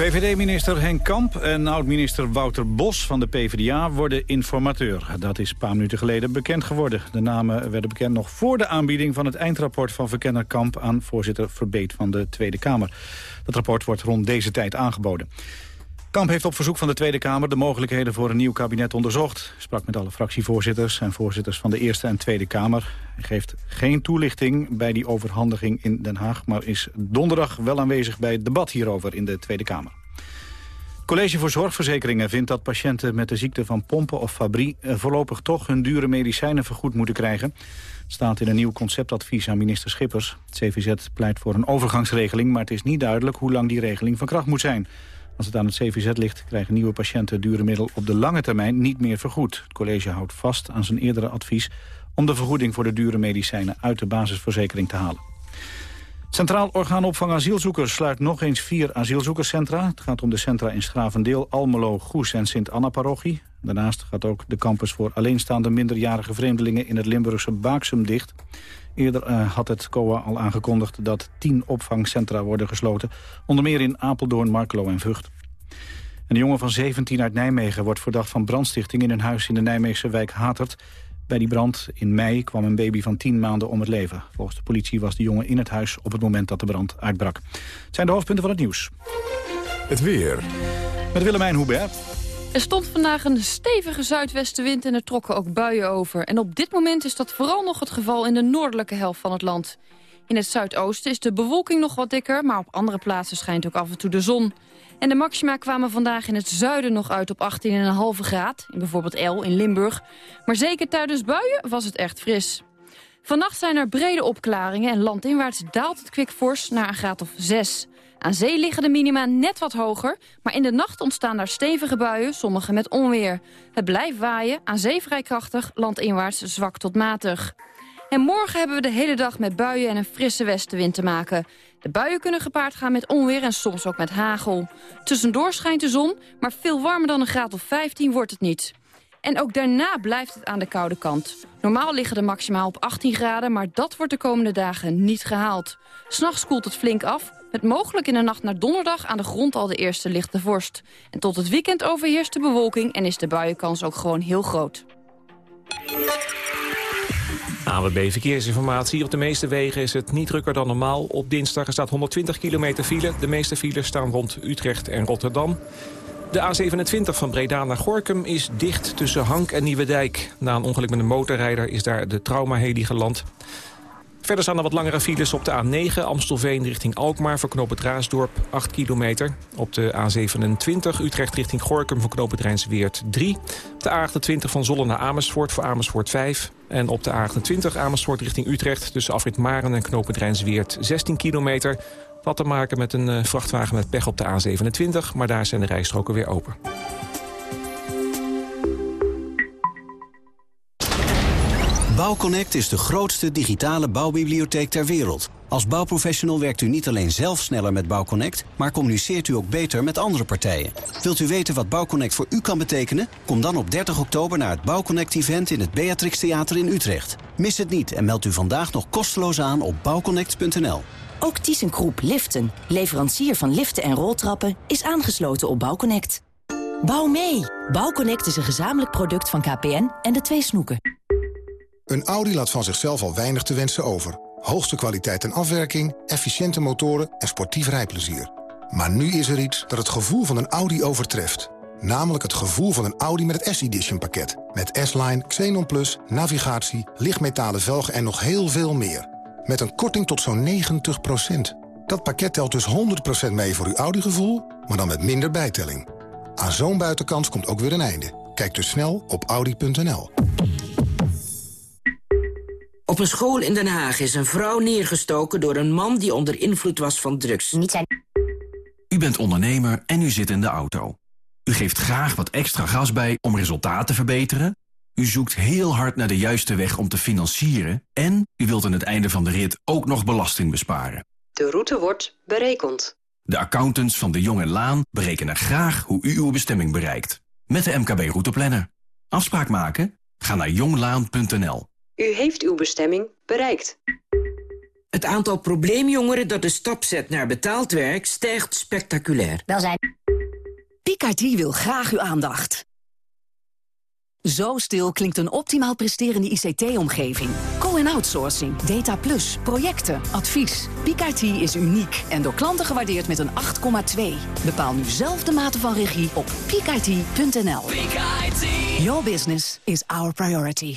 Speaker 2: VVD-minister Henk Kamp en oud-minister Wouter Bos van de PvdA worden informateur. Dat is een paar minuten geleden bekend geworden. De namen werden bekend nog voor de aanbieding van het eindrapport van verkenner Kamp aan voorzitter Verbeet van de Tweede Kamer. Dat rapport wordt rond deze tijd aangeboden. Kamp heeft op verzoek van de Tweede Kamer de mogelijkheden voor een nieuw kabinet onderzocht. sprak met alle fractievoorzitters en voorzitters van de Eerste en Tweede Kamer. Geeft geen toelichting bij die overhandiging in Den Haag... maar is donderdag wel aanwezig bij het debat hierover in de Tweede Kamer. Het College voor Zorgverzekeringen vindt dat patiënten met de ziekte van Pompen of Fabry... Eh, voorlopig toch hun dure medicijnen vergoed moeten krijgen. Het staat in een nieuw conceptadvies aan minister Schippers. Het CVZ pleit voor een overgangsregeling, maar het is niet duidelijk... hoe lang die regeling van kracht moet zijn... Als het aan het CVZ ligt, krijgen nieuwe patiënten dure middel op de lange termijn niet meer vergoed. Het college houdt vast aan zijn eerdere advies om de vergoeding voor de dure medicijnen uit de basisverzekering te halen. Centraal Orgaanopvang Asielzoekers sluit nog eens vier asielzoekerscentra. Het gaat om de centra in Schravendeel, Almelo, Goes en Sint-Anna-parochie. Daarnaast gaat ook de campus voor alleenstaande minderjarige vreemdelingen in het Limburgse Baaksum dicht. Eerder uh, had het COA al aangekondigd dat tien opvangcentra worden gesloten. Onder meer in Apeldoorn, Markelo en Vught. Een jongen van 17 uit Nijmegen wordt verdacht van brandstichting... in een huis in de Nijmeegse wijk Hatert. Bij die brand in mei kwam een baby van 10 maanden om het leven. Volgens de politie was de jongen in het huis op het moment dat de brand uitbrak. Het zijn de hoofdpunten van het nieuws.
Speaker 1: Het weer.
Speaker 2: Met Willemijn Hubert.
Speaker 26: Er stond vandaag een stevige zuidwestenwind en er trokken ook buien over. En op dit moment is dat vooral nog het geval in de noordelijke helft van het land. In het zuidoosten is de bewolking nog wat dikker, maar op andere plaatsen schijnt ook af en toe de zon. En de maxima kwamen vandaag in het zuiden nog uit op 18,5 graad, in bijvoorbeeld El in Limburg. Maar zeker tijdens buien was het echt fris. Vannacht zijn er brede opklaringen en landinwaarts daalt het kwik fors naar een graad of 6. Aan zee liggen de minima net wat hoger, maar in de nacht ontstaan daar stevige buien, sommige met onweer. Het blijft waaien, aan zee vrij krachtig, landinwaarts zwak tot matig. En morgen hebben we de hele dag met buien en een frisse westenwind te maken. De buien kunnen gepaard gaan met onweer en soms ook met hagel. Tussendoor schijnt de zon, maar veel warmer dan een graad of 15 wordt het niet. En ook daarna blijft het aan de koude kant. Normaal liggen de maximaal op 18 graden, maar dat wordt de komende dagen niet gehaald. S'nachts koelt het flink af, met mogelijk in de nacht naar donderdag aan de grond al de eerste lichte vorst. En tot het weekend overheerst de bewolking en is de buienkans ook gewoon heel groot.
Speaker 3: AWB Verkeersinformatie. Op de meeste wegen is het niet drukker dan normaal. Op dinsdag staat 120 kilometer file. De meeste files staan rond Utrecht en Rotterdam. De A27 van Breda naar Gorkum is dicht tussen Hank en Nieuwedijk. Na een ongeluk met een motorrijder is daar de traumaheli geland. Verder staan er wat langere files op de A9 Amstelveen richting Alkmaar... voor knoop het Raasdorp 8 kilometer. Op de A27 Utrecht richting Gorkum voor knoop het Rijnsweert 3. Op de A28 van Zollen naar Amersfoort voor Amersfoort 5. En op de A28 Amersfoort richting Utrecht... tussen Afrit Maren en knoop het Rijnsweert 16 kilometer. Wat te maken met een eh, vrachtwagen met pech op de A27... maar daar zijn de rijstroken weer open.
Speaker 27: Bouwconnect is de grootste digitale bouwbibliotheek ter wereld. Als bouwprofessional werkt u niet alleen zelf sneller met Bouwconnect... maar communiceert u ook beter met andere partijen. Wilt u weten wat Bouwconnect voor u kan betekenen? Kom dan op 30 oktober naar het Bouwconnect-event... in het Beatrix Theater in Utrecht. Mis het niet en meld u vandaag nog kosteloos aan op bouwconnect.nl.
Speaker 28: Ook ThyssenKroep Liften, leverancier van liften en roltrappen... is aangesloten op Bouwconnect. Bouw mee! Bouwconnect is een gezamenlijk product van KPN en de twee snoeken.
Speaker 29: Een Audi laat van zichzelf al weinig te wensen over. Hoogste kwaliteit en afwerking, efficiënte motoren en sportief rijplezier. Maar nu is er iets dat het gevoel van een Audi overtreft. Namelijk het gevoel van een Audi met het S-Edition pakket. Met S-Line, Xenon Plus, navigatie, lichtmetalen velgen en nog heel veel meer. Met een korting tot zo'n 90% Dat pakket telt dus 100% mee voor uw Audi-gevoel, maar dan met minder bijtelling. Aan zo'n buitenkans komt ook weer een einde. Kijk dus snel op Audi.nl.
Speaker 30: Op een school in Den Haag is een vrouw neergestoken door een man die onder invloed was van drugs. Niet zijn...
Speaker 25: U bent ondernemer en u zit in de auto. U geeft graag wat extra gas bij om resultaten te verbeteren. U zoekt heel hard naar de juiste weg om te financieren. En u wilt aan het einde van de rit ook nog belasting besparen.
Speaker 31: De route wordt berekend.
Speaker 25: De accountants van de Jong en Laan berekenen graag hoe u uw bestemming bereikt. Met de MKB Routeplanner. Afspraak maken? Ga naar jonglaan.nl.
Speaker 31: U heeft uw bestemming bereikt.
Speaker 30: Het aantal probleemjongeren dat de stap zet naar betaald werk stijgt spectaculair.
Speaker 28: Welzijn. Picard wil graag uw aandacht. Zo stil klinkt een optimaal presterende ICT-omgeving. Co- outsourcing, data plus, projecten, advies. Picard is uniek en door klanten gewaardeerd met een 8,2. Bepaal nu zelf de mate van regie op peakit.nl. Your business is our priority.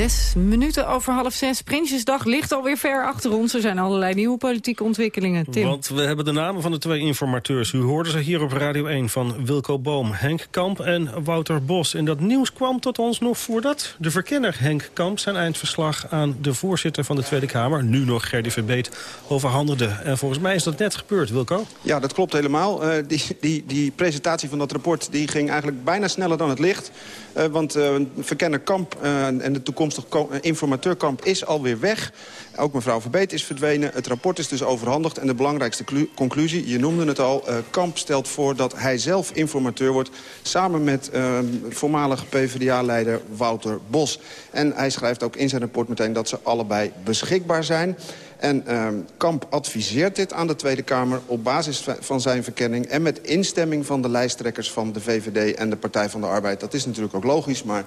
Speaker 10: Zes minuten over half zes. Prinsjesdag ligt alweer ver achter ons. Er zijn allerlei nieuwe politieke ontwikkelingen. Tim.
Speaker 11: Want we hebben de namen van de twee informateurs. U hoorde ze hier op Radio 1 van Wilco Boom, Henk Kamp en Wouter Bos. En dat nieuws kwam tot ons nog voordat de verkenner Henk Kamp... zijn eindverslag aan de voorzitter van de Tweede Kamer... nu nog Gerdy Verbeet, overhandigde. En volgens mij is dat net gebeurd, Wilco.
Speaker 19: Ja, dat klopt helemaal. Uh, die, die, die presentatie van dat rapport die ging eigenlijk bijna sneller dan het licht. Uh, want uh, verkenner Kamp en de toekomstige informateurkamp is alweer weg. Ook mevrouw Verbeet is verdwenen. Het rapport is dus overhandigd. En de belangrijkste conclusie, je noemde het al... Uh, Kamp stelt voor dat hij zelf informateur wordt... samen met uh, voormalige PvdA-leider Wouter Bos. En hij schrijft ook in zijn rapport meteen dat ze allebei beschikbaar zijn... En uh, Kamp adviseert dit aan de Tweede Kamer op basis van zijn verkenning... en met instemming van de lijsttrekkers van de VVD en de Partij van de Arbeid. Dat is natuurlijk ook logisch, maar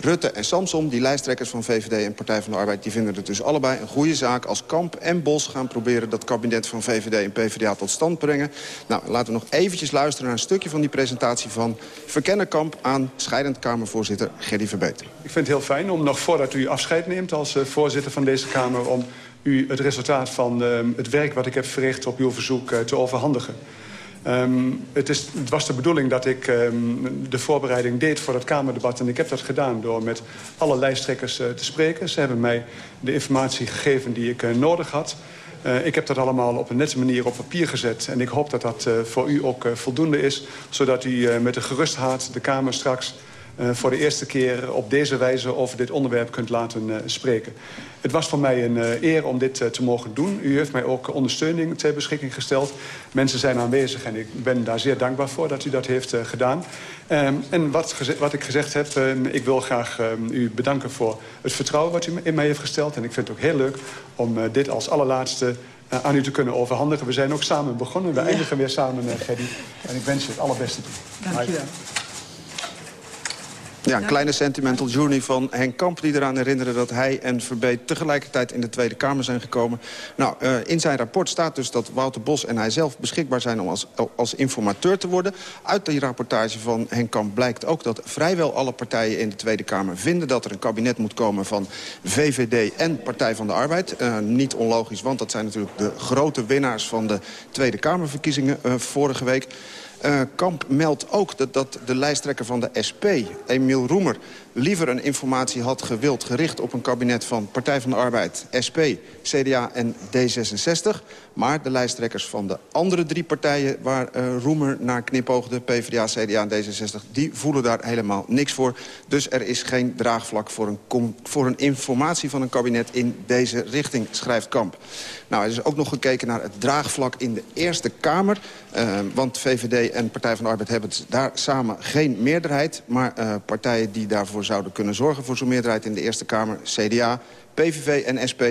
Speaker 19: Rutte en Samsom, die lijsttrekkers van VVD en Partij van de Arbeid... die vinden het dus allebei een goede zaak als Kamp en Bos gaan proberen... dat kabinet van VVD en PvdA tot stand brengen. Nou, laten we nog eventjes luisteren naar een stukje van die presentatie... van Verkennerkamp aan scheidend Kamervoorzitter Gerdy Verbeter.
Speaker 32: Ik vind het heel fijn om nog voordat u afscheid neemt als uh, voorzitter van deze Kamer... om u het resultaat van uh, het werk wat ik heb verricht op uw verzoek uh, te overhandigen. Um, het, is, het, was de bedoeling dat ik um, de voorbereiding deed voor het Kamerdebat. En ik heb dat gedaan door met alle lijsttrekkers uh, te spreken. Ze hebben mij de informatie gegeven die ik uh, nodig had. Uh, ik heb dat allemaal op een nette manier op papier gezet. En ik hoop dat dat voor u ook voldoende is. Zodat u met een gerust hart de Kamer straks voor de eerste keer op deze wijze over dit onderwerp kunt laten uh, spreken. Het was voor mij een uh, eer om dit te mogen doen. U heeft mij ook ondersteuning ter beschikking gesteld. Mensen zijn aanwezig en ik ben daar zeer dankbaar voor dat u dat heeft gedaan. Um, en wat, wat, ik gezegd heb, um, ik wil graag um, u bedanken voor het vertrouwen wat u in mij heeft gesteld. En ik vind het ook heel leuk om dit als allerlaatste aan u te kunnen overhandigen. We zijn ook samen begonnen. We ja. eindigen weer samen, Gerdy. En ik wens je het allerbeste toe.
Speaker 10: Dank je wel.
Speaker 19: Ja, een kleine sentimental journey van Henk Kamp... die eraan herinneren dat hij en Verbeet tegelijkertijd in de Tweede Kamer zijn gekomen. Nou, uh, in zijn rapport staat dus dat Wouter Bos en hij zelf beschikbaar zijn... om als, als informateur te worden. Uit die rapportage van Henk Kamp blijkt ook dat vrijwel alle partijen in de Tweede Kamer... vinden dat er een kabinet moet komen van VVD en Partij van de Arbeid. Uh, niet onlogisch, want dat zijn natuurlijk de grote winnaars... van de Tweede Kamerverkiezingen uh, vorige week. Uh, Kamp meldt ook dat, dat de lijsttrekker van de SP, Emiel Roemer liever een informatie had gewild... gericht op een kabinet van Partij van de Arbeid, SP, CDA en D66. Maar de lijsttrekkers van de andere drie partijen... waar uh, Roemer naar knipoogde, PvdA, CDA en D66... die voelen daar helemaal niks voor. Dus er is geen draagvlak voor een, voor een informatie van een kabinet... in deze richting, schrijft Kamp. Nou, er is ook nog gekeken naar het draagvlak in de Eerste Kamer. Uh, want VVD en Partij van de Arbeid hebben daar samen geen meerderheid. Maar uh, partijen die daarvoor zouden kunnen zorgen voor zo'n meerderheid in de Eerste Kamer. CDA, PVV en SP,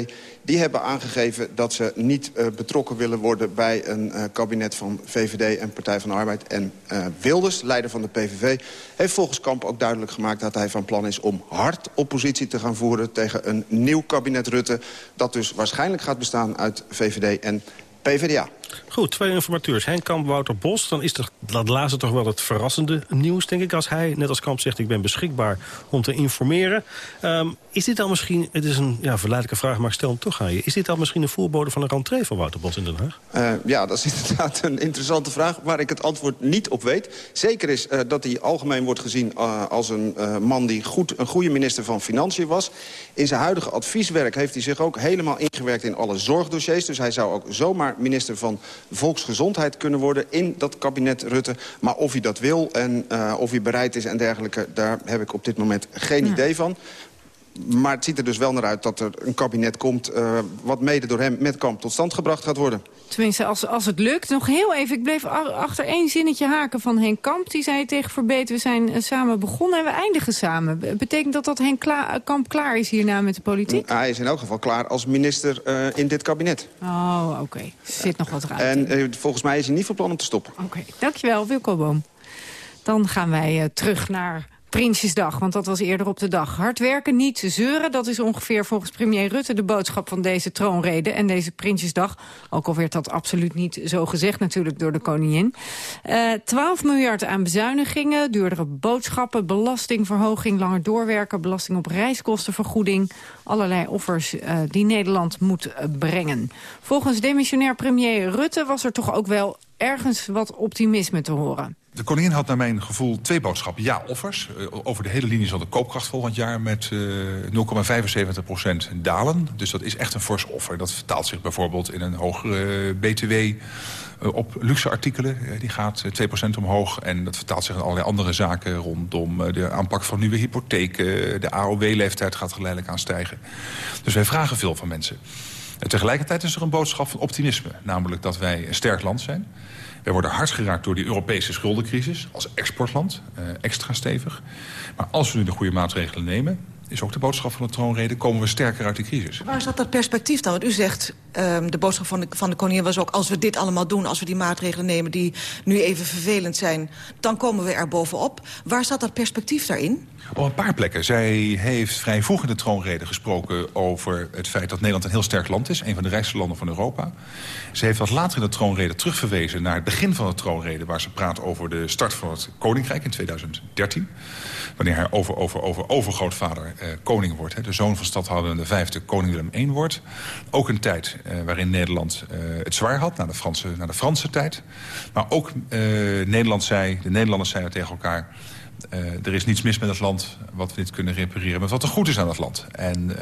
Speaker 19: die hebben aangegeven dat ze niet uh, betrokken willen worden... bij een uh, kabinet van VVD en Partij van de Arbeid. En uh, Wilders, leider van de PVV, heeft volgens Kamp ook duidelijk gemaakt... dat hij van plan is om hard oppositie te gaan voeren tegen een nieuw kabinet Rutte... dat dus waarschijnlijk gaat bestaan uit VVD en PvdA.
Speaker 11: Goed. Twee informateurs. Henk Kamp, Wouter Bos. Dan is dat laatste toch wel het verrassende nieuws, denk ik. Als hij, net als Kamp, zegt ik ben beschikbaar om te informeren. Ehm, is dit dan misschien, het is een ja, verleidelijke vraag, maar ik stel hem toch aan je. Is dit dan misschien een voorbode van een rentree van Wouter Bos in Den Haag?
Speaker 19: Uh, ja, dat is inderdaad een interessante vraag waar ik het antwoord niet op weet. Zeker is uh, dat hij algemeen wordt gezien uh, als een man die goed, een goede minister van Financiën was. In zijn huidige advieswerk heeft hij zich ook helemaal ingewerkt in alle zorgdossiers. Dus hij zou ook zomaar minister van Volksgezondheid kunnen worden in dat kabinet Rutte. Maar of hij dat wil en uh, of hij bereid is en dergelijke... daar heb ik op dit moment geen ja. idee van. Maar het ziet er dus wel naar uit dat er een kabinet komt... Uh, wat mede door hem met Kamp tot stand gebracht gaat worden.
Speaker 10: Tenminste, als, als het lukt. Nog heel even, ik bleef achter één zinnetje haken van Henk Kamp. Die zei tegen Verbeet, we zijn samen begonnen en we eindigen samen. Betekent dat dat Henk Kla Kamp klaar is hierna met de politiek?
Speaker 19: Hij is in elk geval klaar als minister uh, in dit kabinet.
Speaker 10: Oh, oké. Okay. Er zit nog wat ruimte
Speaker 19: En uh, volgens mij is hij niet van plan om te stoppen.
Speaker 10: Oké, okay. dankjewel Wilco Boom. Dan gaan wij terug naar Prinsjesdag, want dat was eerder op de dag. Hard werken, niet zeuren, dat is ongeveer volgens premier Rutte... de boodschap van deze troonrede en deze Prinsjesdag. Ook al werd dat absoluut niet zo gezegd natuurlijk door de koningin. Uh, 12 miljard aan bezuinigingen, duurdere boodschappen... belastingverhoging, langer doorwerken... belasting op reiskostenvergoeding... allerlei offers uh, die Nederland moet uh, brengen. Volgens demissionair premier Rutte was er toch ook wel ergens wat optimisme te horen.
Speaker 33: De koningin had naar mijn gevoel twee boodschappen. Ja, offers. Uh, over de hele linie zal de koopkracht volgend jaar met uh, 0,75% dalen. Dus dat is echt een fors offer. Dat vertaalt zich bijvoorbeeld in een hogere BTW uh, op luxe artikelen. die gaat 2% omhoog. En dat vertaalt zich in allerlei andere zaken rondom de aanpak van nieuwe hypotheken. De AOW-leeftijd gaat geleidelijk aan stijgen. Dus wij vragen veel van mensen. En tegelijkertijd is er een boodschap van optimisme. Namelijk dat wij een sterk land zijn. Wij worden hard geraakt door die Europese schuldencrisis als exportland, uh, extra stevig. Maar als we nu de goede maatregelen nemen, is ook de boodschap van de troonrede... komen we sterker uit die crisis.
Speaker 34: Waar zat dat perspectief dan? U zegt, um, de boodschap van de, van de koningin was ook... als we dit allemaal doen, als we die maatregelen nemen... die nu even vervelend zijn, dan komen we er bovenop. Waar zat dat perspectief daarin?
Speaker 33: Op een paar plekken. Zij heeft vrij vroeg in de troonrede gesproken over het feit dat Nederland een heel sterk land is. Een van de rijkste landen van Europa. Ze heeft wat later in de troonrede terugverwezen naar het begin van de troonrede... waar ze praat over de start van het Koninkrijk in 2013. Wanneer haar over, over, over, overgrootvader eh, koning wordt. Hè, de zoon van stadhouder de vijfde koning Willem I wordt. Ook een tijd waarin Nederland eh, het zwaar had, na de, Franse, na de Franse tijd. Maar ook eh, Nederland zei, de Nederlanders zeiden tegen elkaar... Er is niets mis met het land wat we niet kunnen repareren... met wat er goed is aan het land. En,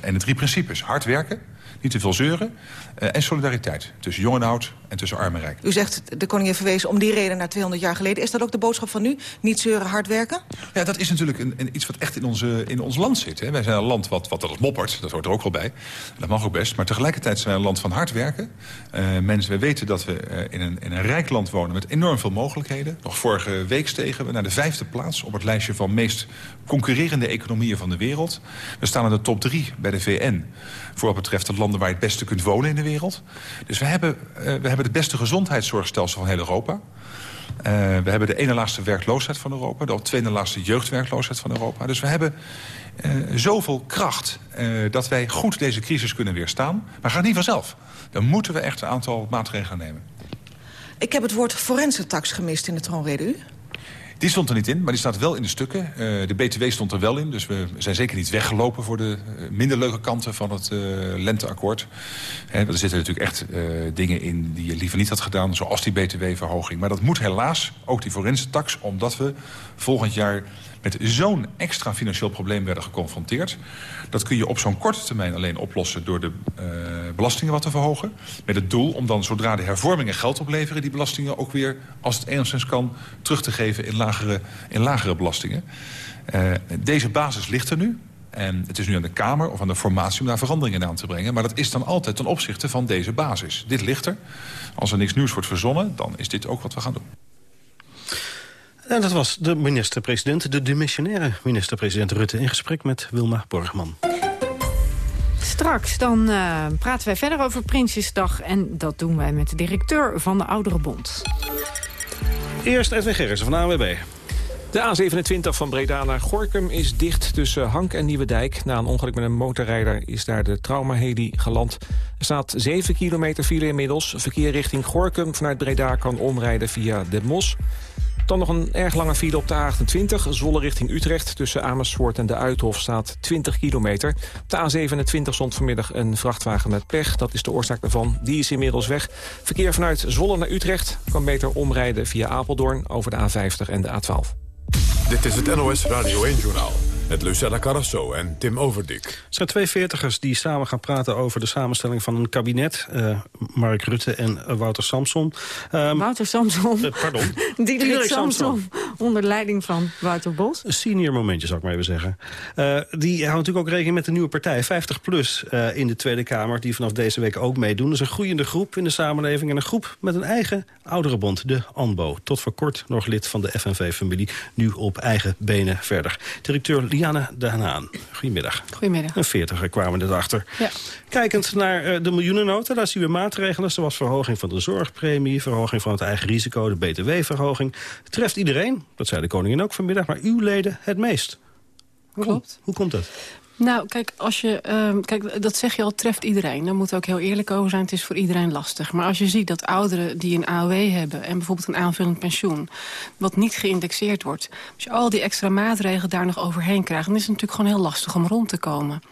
Speaker 33: en de drie principes. Hard werken, niet te veel zeuren... Uh, en solidariteit tussen jong en oud en tussen arm en rijk.
Speaker 34: U zegt de koningin verwezen om die reden naar 200 jaar geleden. Is dat ook de boodschap van nu? Niet zeuren, hard werken?
Speaker 33: Ja, dat is natuurlijk een, een, iets wat echt in, onze, in ons land zit. Hè. Wij zijn een land wat, wat dat moppert, dat hoort er ook wel bij. Dat mag ook best. Maar tegelijkertijd zijn wij een land van hard werken. Uh, mensen, we weten dat we uh, in, een, in een rijk land wonen met enorm veel mogelijkheden. Nog vorige week stegen we naar de vijfde plaats op het lijstje van meest concurrerende economieën van de wereld. We staan in de top drie bij de VN voor wat betreft de landen waar je het beste kunt wonen in de wereld. Dus we hebben, uh, we hebben het beste gezondheidszorgstelsel van heel Europa. Uh, we hebben de ene laagste werkloosheid van Europa. De tweede laagste jeugdwerkloosheid van Europa. Dus we hebben uh, zoveel kracht dat wij goed deze crisis kunnen weerstaan. Maar gaat niet vanzelf. Dan moeten we echt een aantal maatregelen nemen.
Speaker 34: Ik heb het woord forensentax gemist in de troonrede. U?
Speaker 33: Die stond er niet in, maar die staat wel in de stukken. Uh, de BTW stond er wel in, dus we zijn zeker niet weggelopen... voor de uh, minder leuke kanten van het uh, lenteakkoord. Er zitten natuurlijk echt dingen in die je liever niet had gedaan... zoals die BTW-verhoging. Maar dat moet helaas, ook die forense omdat we volgend jaar met zo'n extra financieel probleem werden geconfronteerd. Dat kun je op zo'n korte termijn alleen oplossen door de uh, belastingen wat te verhogen. Met het doel om dan zodra de hervormingen geld opleveren... die belastingen ook weer, als het enigszins kan, terug te geven in lagere, in lagere belastingen. Uh, deze basis ligt er nu. En het is nu aan de Kamer of aan de formatie om daar veranderingen aan te brengen. Maar dat is dan altijd ten opzichte van deze basis. Dit ligt er. Als er niks nieuws wordt verzonnen, dan is dit ook wat we gaan doen.
Speaker 11: En dat was de minister-president, de demissionaire minister-president Rutte... in gesprek met Wilma Borgman.
Speaker 10: Straks dan uh, praten wij verder over Prinsjesdag... en dat doen wij met de directeur van de Ouderenbond.
Speaker 11: Eerst Edwin Gerritsen van de ANWB.
Speaker 3: De A27 van Breda naar Gorkum is dicht tussen Hank en Nieuwedijk. Na een ongeluk met een motorrijder is daar de traumaheli geland. Er staat 7 kilometer file inmiddels. Verkeer richting Gorkum vanuit Breda kan omrijden via Den Mos. Dan nog een erg lange file op de A28, Zwolle richting Utrecht. Tussen Amersfoort en de Uithof staat 20 kilometer. Op de A27 stond vanmiddag een vrachtwagen met pech. Dat is de oorzaak daarvan. Die is inmiddels weg. Verkeer vanuit Zwolle naar Utrecht kan beter omrijden via Apeldoorn... over de A50 en de A12.
Speaker 1: Dit is het NOS Radio 1-journaal. Met Lucella Carrasso en Tim Overdik. Er
Speaker 11: zijn twee veertigers die samen gaan praten over de samenstelling van een kabinet. Uh, Mark Rutte en uh, Wouter Samson.
Speaker 10: Um, Wouter Samson?
Speaker 11: Uh, pardon.
Speaker 10: Diederik Samson. Onder leiding van Wouter Bos.
Speaker 11: Een senior momentje, zou ik maar even zeggen. die houdt natuurlijk ook rekening met de nieuwe partij. 50PLUS in de Tweede Kamer, die vanaf deze week ook meedoen. Dat is een groeiende groep in de samenleving. En een groep met een eigen ouderenbond, de ANBO. Tot voor kort nog lid van de FNV-familie. Nu op eigen benen verder. Directeur Liane de Haan. Goedemiddag.
Speaker 10: Goedemiddag.
Speaker 11: Een veertiger kwamen erachter. Ja. Kijkend naar uh, de miljoenennota, daar zien we maatregelen. Zoals verhoging van de zorgpremie, verhoging van het eigen risico... de btw-verhoging. Het treft iedereen, dat zei de koningin ook vanmiddag... maar uw leden het meest.
Speaker 10: Klopt.
Speaker 11: Hoe komt dat?
Speaker 35: Nou, kijk, als je, uh, kijk, dat zeg je al, treft iedereen. Daar moet ook heel eerlijk over zijn. Het is voor iedereen lastig. Maar als je ziet dat ouderen die een AOW hebben... en bijvoorbeeld een aanvullend pensioen... wat niet geïndexeerd wordt... als je al die extra maatregelen daar nog overheen krijgt... dan is het natuurlijk gewoon heel lastig om rond te komen.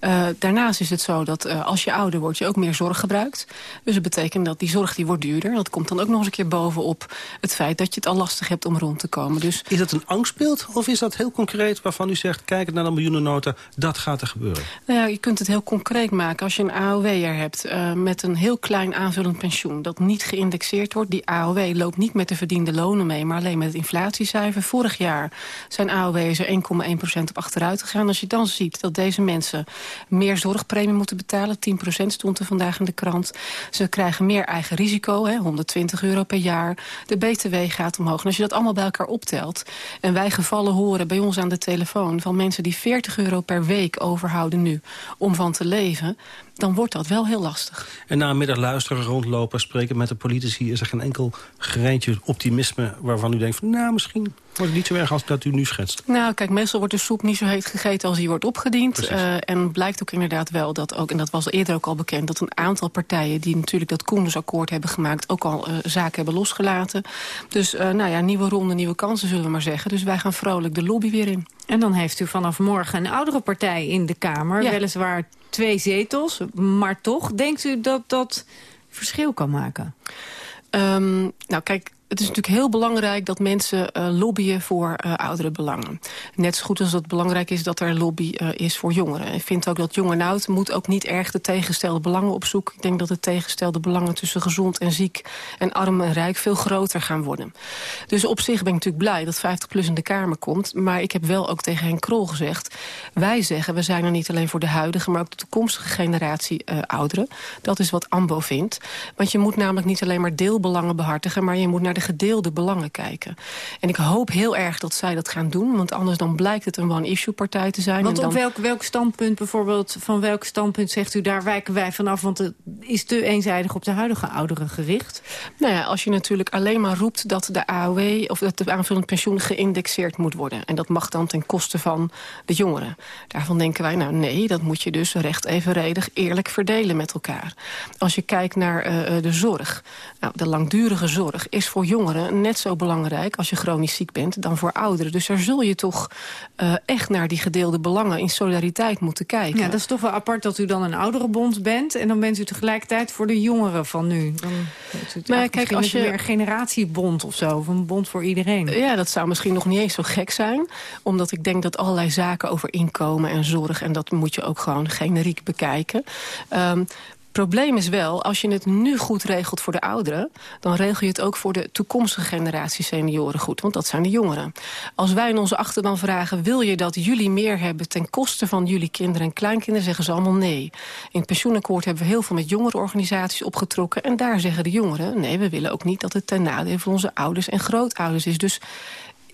Speaker 35: Uh, daarnaast is het zo dat uh, als je ouder wordt... je ook meer zorg gebruikt. Dus dat betekent dat die zorg die wordt duurder. Dat komt dan ook nog eens een keer bovenop het feit... dat je het al lastig hebt om rond te komen. Dus...
Speaker 11: Is dat een angstbeeld of is dat heel concreet... waarvan u zegt, kijk naar de miljoenennota gaat er gebeuren?
Speaker 35: Nou ja, je kunt het heel concreet maken. Als je een AOW'er hebt uh, met een heel klein aanvullend pensioen... dat niet geïndexeerd wordt. Die AOW loopt niet met de verdiende lonen mee... maar alleen met het inflatiecijfer. Vorig jaar zijn AOW'ers er 1,1% op achteruit gegaan. Als je dan ziet dat deze mensen meer zorgpremie moeten betalen... 10% stond er vandaag in de krant. Ze krijgen meer eigen risico, hè, 120 euro per jaar. De BTW gaat omhoog. En als je dat allemaal bij elkaar optelt... en wij gevallen horen bij ons aan de telefoon... van mensen die 40 euro per week over overhouden nu om van te leven dan wordt dat wel heel lastig.
Speaker 11: En na een middag luisteren, rondlopen, spreken met de politici... is er geen enkel gereintje optimisme waarvan u denkt... Van, nou, misschien wordt het niet zo erg als dat u nu schetst.
Speaker 35: Nou, kijk, meestal wordt de soep niet zo heet gegeten als die wordt opgediend. Uh, en blijkt ook inderdaad wel dat ook, en dat was eerder ook al bekend... dat een aantal partijen die natuurlijk dat Koendersakkoord hebben gemaakt... ook al uh, zaken hebben losgelaten. Dus uh, nou ja, nieuwe ronde, nieuwe kansen zullen we maar zeggen. Dus wij gaan vrolijk de lobby weer in.
Speaker 10: En dan heeft u vanaf morgen een oudere partij in de Kamer. Ja. Weliswaar twee zetels, maar toch denkt u dat dat verschil kan maken?
Speaker 35: Um, nou kijk, het is natuurlijk heel belangrijk dat mensen uh, lobbyen voor uh, oudere belangen. Net zo goed als het belangrijk is dat er lobby uh, is voor jongeren. Ik vind ook dat jong en moet ook niet erg de tegenstelde belangen opzoeken. Ik denk dat de tegenstelde belangen tussen gezond en ziek en arm en rijk veel groter gaan worden. Dus op zich ben ik natuurlijk blij dat 50PLUS in de Kamer komt. Maar ik heb wel ook tegen Henk Krol gezegd... wij zeggen, we zijn er niet alleen voor de huidige... maar ook de toekomstige generatie ouderen. Dat is wat AMBO vindt. Want je moet namelijk niet alleen maar deelbelangen behartigen... maar je moet naar de gedeelde belangen kijken. En ik hoop heel erg dat zij dat gaan doen, want anders dan blijkt het een one-issue-partij te zijn.
Speaker 10: Want
Speaker 35: en
Speaker 10: dan... op welk, welk standpunt bijvoorbeeld, van welk standpunt zegt u, daar wijken wij vanaf, want het is te eenzijdig op de huidige ouderen gericht?
Speaker 35: Nou ja, als je natuurlijk alleen maar roept dat de AOW of dat de aanvullend pensioen geïndexeerd moet worden. En dat mag dan ten koste van de jongeren. Daarvan denken wij, nou nee, dat moet je dus recht evenredig eerlijk verdelen met elkaar. Als je kijkt naar uh, de zorg, nou, de langdurige zorg is voor jongeren net zo belangrijk als je chronisch ziek bent dan voor ouderen. Dus daar zul je toch uh, echt naar die gedeelde belangen in solidariteit moeten kijken.
Speaker 10: Ja, dat is toch wel apart dat u dan een ouderenbond bent en dan bent u tegelijkertijd voor de jongeren van nu. Dan maar kijk, als je weer een generatiebond of zo, of een bond voor iedereen.
Speaker 35: Ja, dat zou misschien nog niet eens zo gek zijn, omdat ik denk dat allerlei zaken over inkomen en zorg en dat moet je ook gewoon generiek bekijken. Um, probleem is wel, als je het nu goed regelt voor de ouderen... dan regel je het ook voor de toekomstige generatie senioren goed. Want dat zijn de jongeren. Als wij in onze achterban vragen... wil je dat jullie meer hebben ten koste van jullie kinderen en kleinkinderen... zeggen ze allemaal nee. In het pensioenakkoord hebben we heel veel met jongerenorganisaties opgetrokken... en daar zeggen de jongeren... nee, we willen ook niet dat het ten nadele van onze ouders en grootouders is. Dus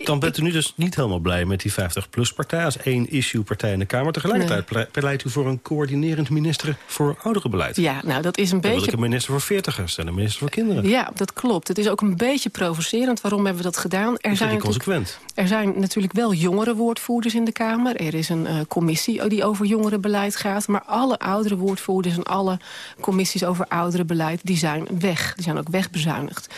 Speaker 11: dan bent u nu dus niet helemaal blij met die 50PLUS-partij... als één issue-partij in de Kamer. Tegelijkertijd nee. pleit u voor een coördinerend minister voor ouderenbeleid.
Speaker 35: Ja, nou, dat is een
Speaker 11: dan
Speaker 35: beetje...
Speaker 11: een minister voor veertigers en een minister voor kinderen.
Speaker 35: Ja, dat klopt. Het is ook een beetje provocerend. Waarom hebben we dat gedaan?
Speaker 11: Er is zijn consequent?
Speaker 35: Er zijn natuurlijk wel jongere woordvoerders in de Kamer. Er is een uh, commissie die over jongerenbeleid gaat. Maar alle oudere woordvoerders en alle commissies over ouderenbeleid... die zijn weg. Die zijn ook wegbezuinigd.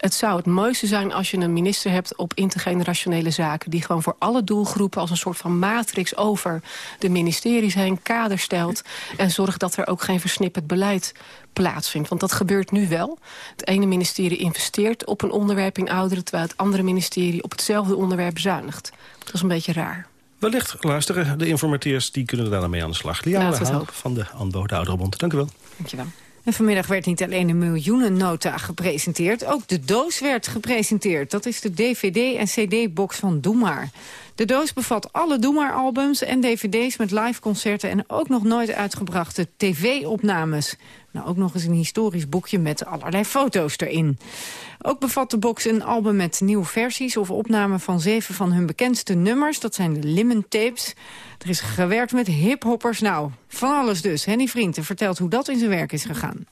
Speaker 35: Het zou het mooiste zijn als je een minister hebt op intergenerationele zaken... die gewoon voor alle doelgroepen als een soort van matrix over de ministeries heen kader stelt... en zorgt dat er ook geen versnipperd beleid plaatsvindt. Want dat gebeurt nu wel. Het ene ministerie investeert op een onderwerp in ouderen... terwijl het andere ministerie op hetzelfde onderwerp bezuinigt. Dat is een beetje raar.
Speaker 11: Wellicht luisteren de informateurs, die kunnen er dan mee aan de slag. Liana Haan van de ANBO, de Ouderenbond. Dank u wel.
Speaker 35: Dank je wel.
Speaker 10: En vanmiddag werd niet alleen de miljoenennota gepresenteerd... ook de doos werd gepresenteerd. Dat is de DVD- en CD-box van Doe Maar. De doos bevat alle Doe Maar-albums en dvd's met liveconcerten... en ook nog nooit uitgebrachte tv-opnames. Nou, ook nog eens een historisch boekje met allerlei foto's erin. Ook bevat de box een album met nieuwe versies of opnamen van zeven van hun bekendste nummers. Dat zijn de Limon Tapes. Er is gewerkt met hiphoppers. Nou, van alles dus. Henny Vrienden vertelt hoe dat in zijn werk is gegaan.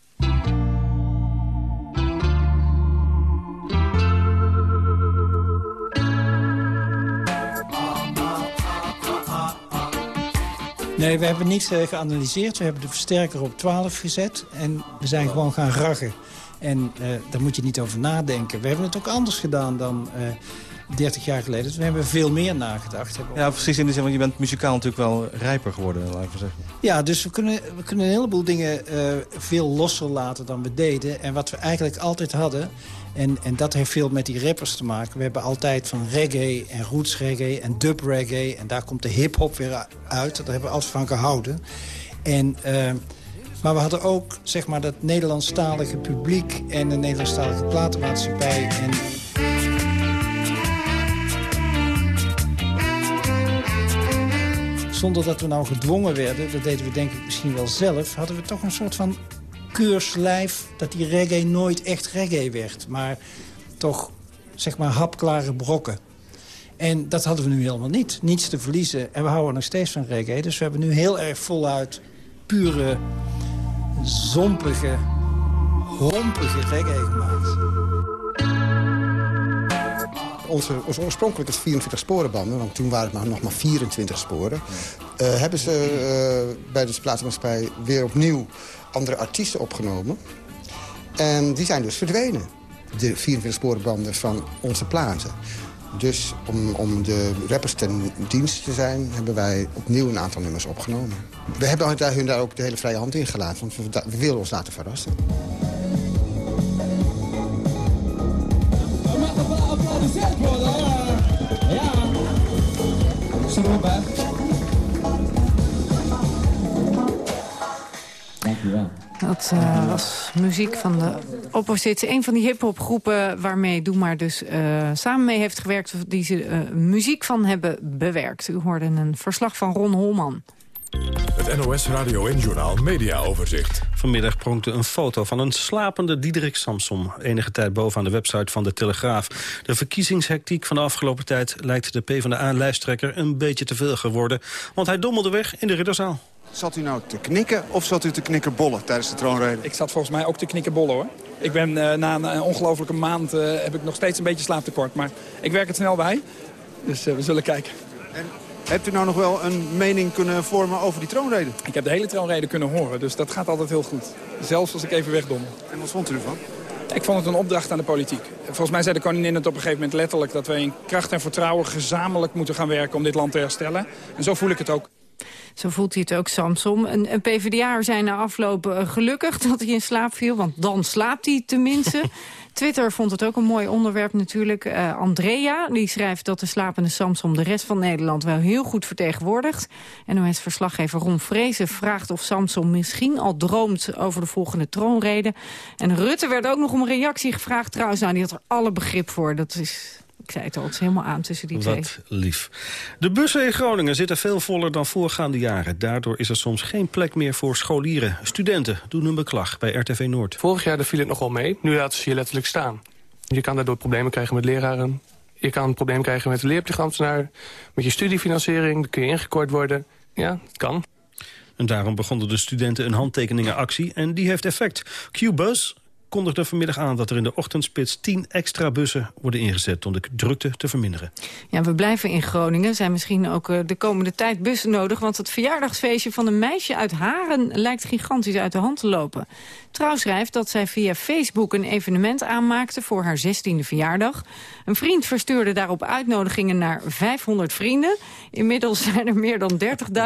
Speaker 36: Nee, we hebben niet uh, geanalyseerd. We hebben de versterker op 12 gezet. En we zijn gewoon gaan raggen. En uh, daar moet je niet over nadenken. We hebben het ook anders gedaan dan uh, 30 jaar geleden. Dus we hebben veel meer nagedacht.
Speaker 37: Ja, precies in de zin, want je bent muzikaal natuurlijk wel rijper geworden, laat ik zeggen.
Speaker 36: Ja, dus we kunnen, we kunnen een heleboel dingen uh, veel losser laten dan we deden. En wat we eigenlijk altijd hadden, en, en dat heeft veel met die rappers te maken. We hebben altijd van reggae en roots reggae en dub reggae... en daar komt de hip-hop weer uit. Daar hebben we altijd van gehouden. En... Uh, maar we hadden ook zeg maar, dat Nederlandstalige publiek en de Nederlandstalige platenmaatschappij. En zonder dat we nou gedwongen werden, dat deden we denk ik misschien wel zelf... hadden we toch een soort van keurslijf dat die reggae nooit echt reggae werd. Maar toch, zeg maar, hapklare brokken. En dat hadden we nu helemaal niet. Niets te verliezen. En we houden nog steeds van reggae. Dus we hebben nu heel erg voluit pure, zompige, hompige reggae gemaakt.
Speaker 38: Onze, onze oorspronkelijke 24 sporenbanden, want toen waren het maar, nog maar 24 sporen... Uh, hebben ze uh, bij de plaatsmaatschappij weer opnieuw andere artiesten opgenomen. En die zijn dus verdwenen, de 24 sporenbanden van onze platen. Dus om, om de rappers ten dienst te zijn, hebben wij opnieuw een aantal nummers opgenomen. We hebben hun daar ook de hele vrije hand in gelaten, want we, we willen ons laten verrassen.
Speaker 10: Dat uh, was muziek van de Opposites. Een van die hip-hop waarmee Doe Maar dus uh, samen mee heeft gewerkt... die ze uh, muziek van hebben bewerkt. U hoorde een verslag van Ron Holman.
Speaker 1: Het NOS Radio en Journal Media Overzicht.
Speaker 11: Vanmiddag pronkte een foto van een slapende Diederik Samsom. Enige tijd bovenaan de website van de Telegraaf. De verkiezingshectiek van de afgelopen tijd lijkt de PvdA-lijsttrekker een beetje te veel geworden. Want hij dommelde weg in de ridderzaal.
Speaker 19: Zat u nou te knikken of zat u te knikkerbollen tijdens de troonrede?
Speaker 39: Ik zat volgens mij ook te knikkerbollen hoor. Ik ben uh, na een ongelofelijke maand uh, heb ik nog steeds een beetje slaaptekort. Maar ik werk het snel bij. Dus uh, we zullen kijken.
Speaker 19: En hebt u nou nog wel een mening kunnen vormen over die troonrede?
Speaker 39: Ik heb de hele troonrede kunnen horen. Dus dat gaat altijd heel goed. Zelfs als ik even wegdom.
Speaker 19: En wat vond u ervan?
Speaker 39: Ik vond het een opdracht aan de politiek. Volgens mij zei de koningin het op een gegeven moment letterlijk... dat wij in kracht en vertrouwen gezamenlijk moeten gaan werken om dit land te herstellen. En zo voel ik het ook.
Speaker 10: Zo voelt hij het ook, Samsom. Een, een PvdA zijn na afloop uh, gelukkig dat hij in slaap viel. Want dan slaapt hij tenminste. Twitter vond het ook een mooi onderwerp natuurlijk. Uh, Andrea die schrijft dat de slapende Samsom de rest van Nederland wel heel goed vertegenwoordigt. NOS-verslaggever Ron Vrezen vraagt of Samsom misschien al droomt over de volgende troonrede. En Rutte werd ook nog om een reactie gevraagd trouwens. Nou, die had er alle begrip voor. Dat is ik zei het al, het is helemaal aan tussen die twee.
Speaker 11: Wat lief. De bussen in Groningen zitten veel voller dan voorgaande jaren. Daardoor is er soms geen plek meer voor scholieren. Studenten doen een beklag bij RTV Noord.
Speaker 40: Vorig jaar viel het nogal mee. Nu laten ze je letterlijk staan. Je kan daardoor problemen krijgen met leraren
Speaker 41: Je kan een probleem krijgen met de leerplichtambtenaar, met je studiefinanciering, dan kun je ingekort worden. Ja, het kan.
Speaker 11: En daarom begonnen de studenten een handtekeningenactie en die heeft effect. Q-Bus kondigde vanmiddag aan dat er in de ochtendspits 10 extra bussen worden ingezet om de drukte te verminderen.
Speaker 10: Ja, we blijven in Groningen. Zijn misschien ook eh, de komende tijd bussen nodig, want het verjaardagsfeestje van een meisje uit Haren lijkt gigantisch uit de hand te lopen. Trouw schrijft dat zij via Facebook een evenement aanmaakte voor haar 16e verjaardag. Een vriend verstuurde daarop uitnodigingen naar 500 vrienden. Inmiddels zijn er meer dan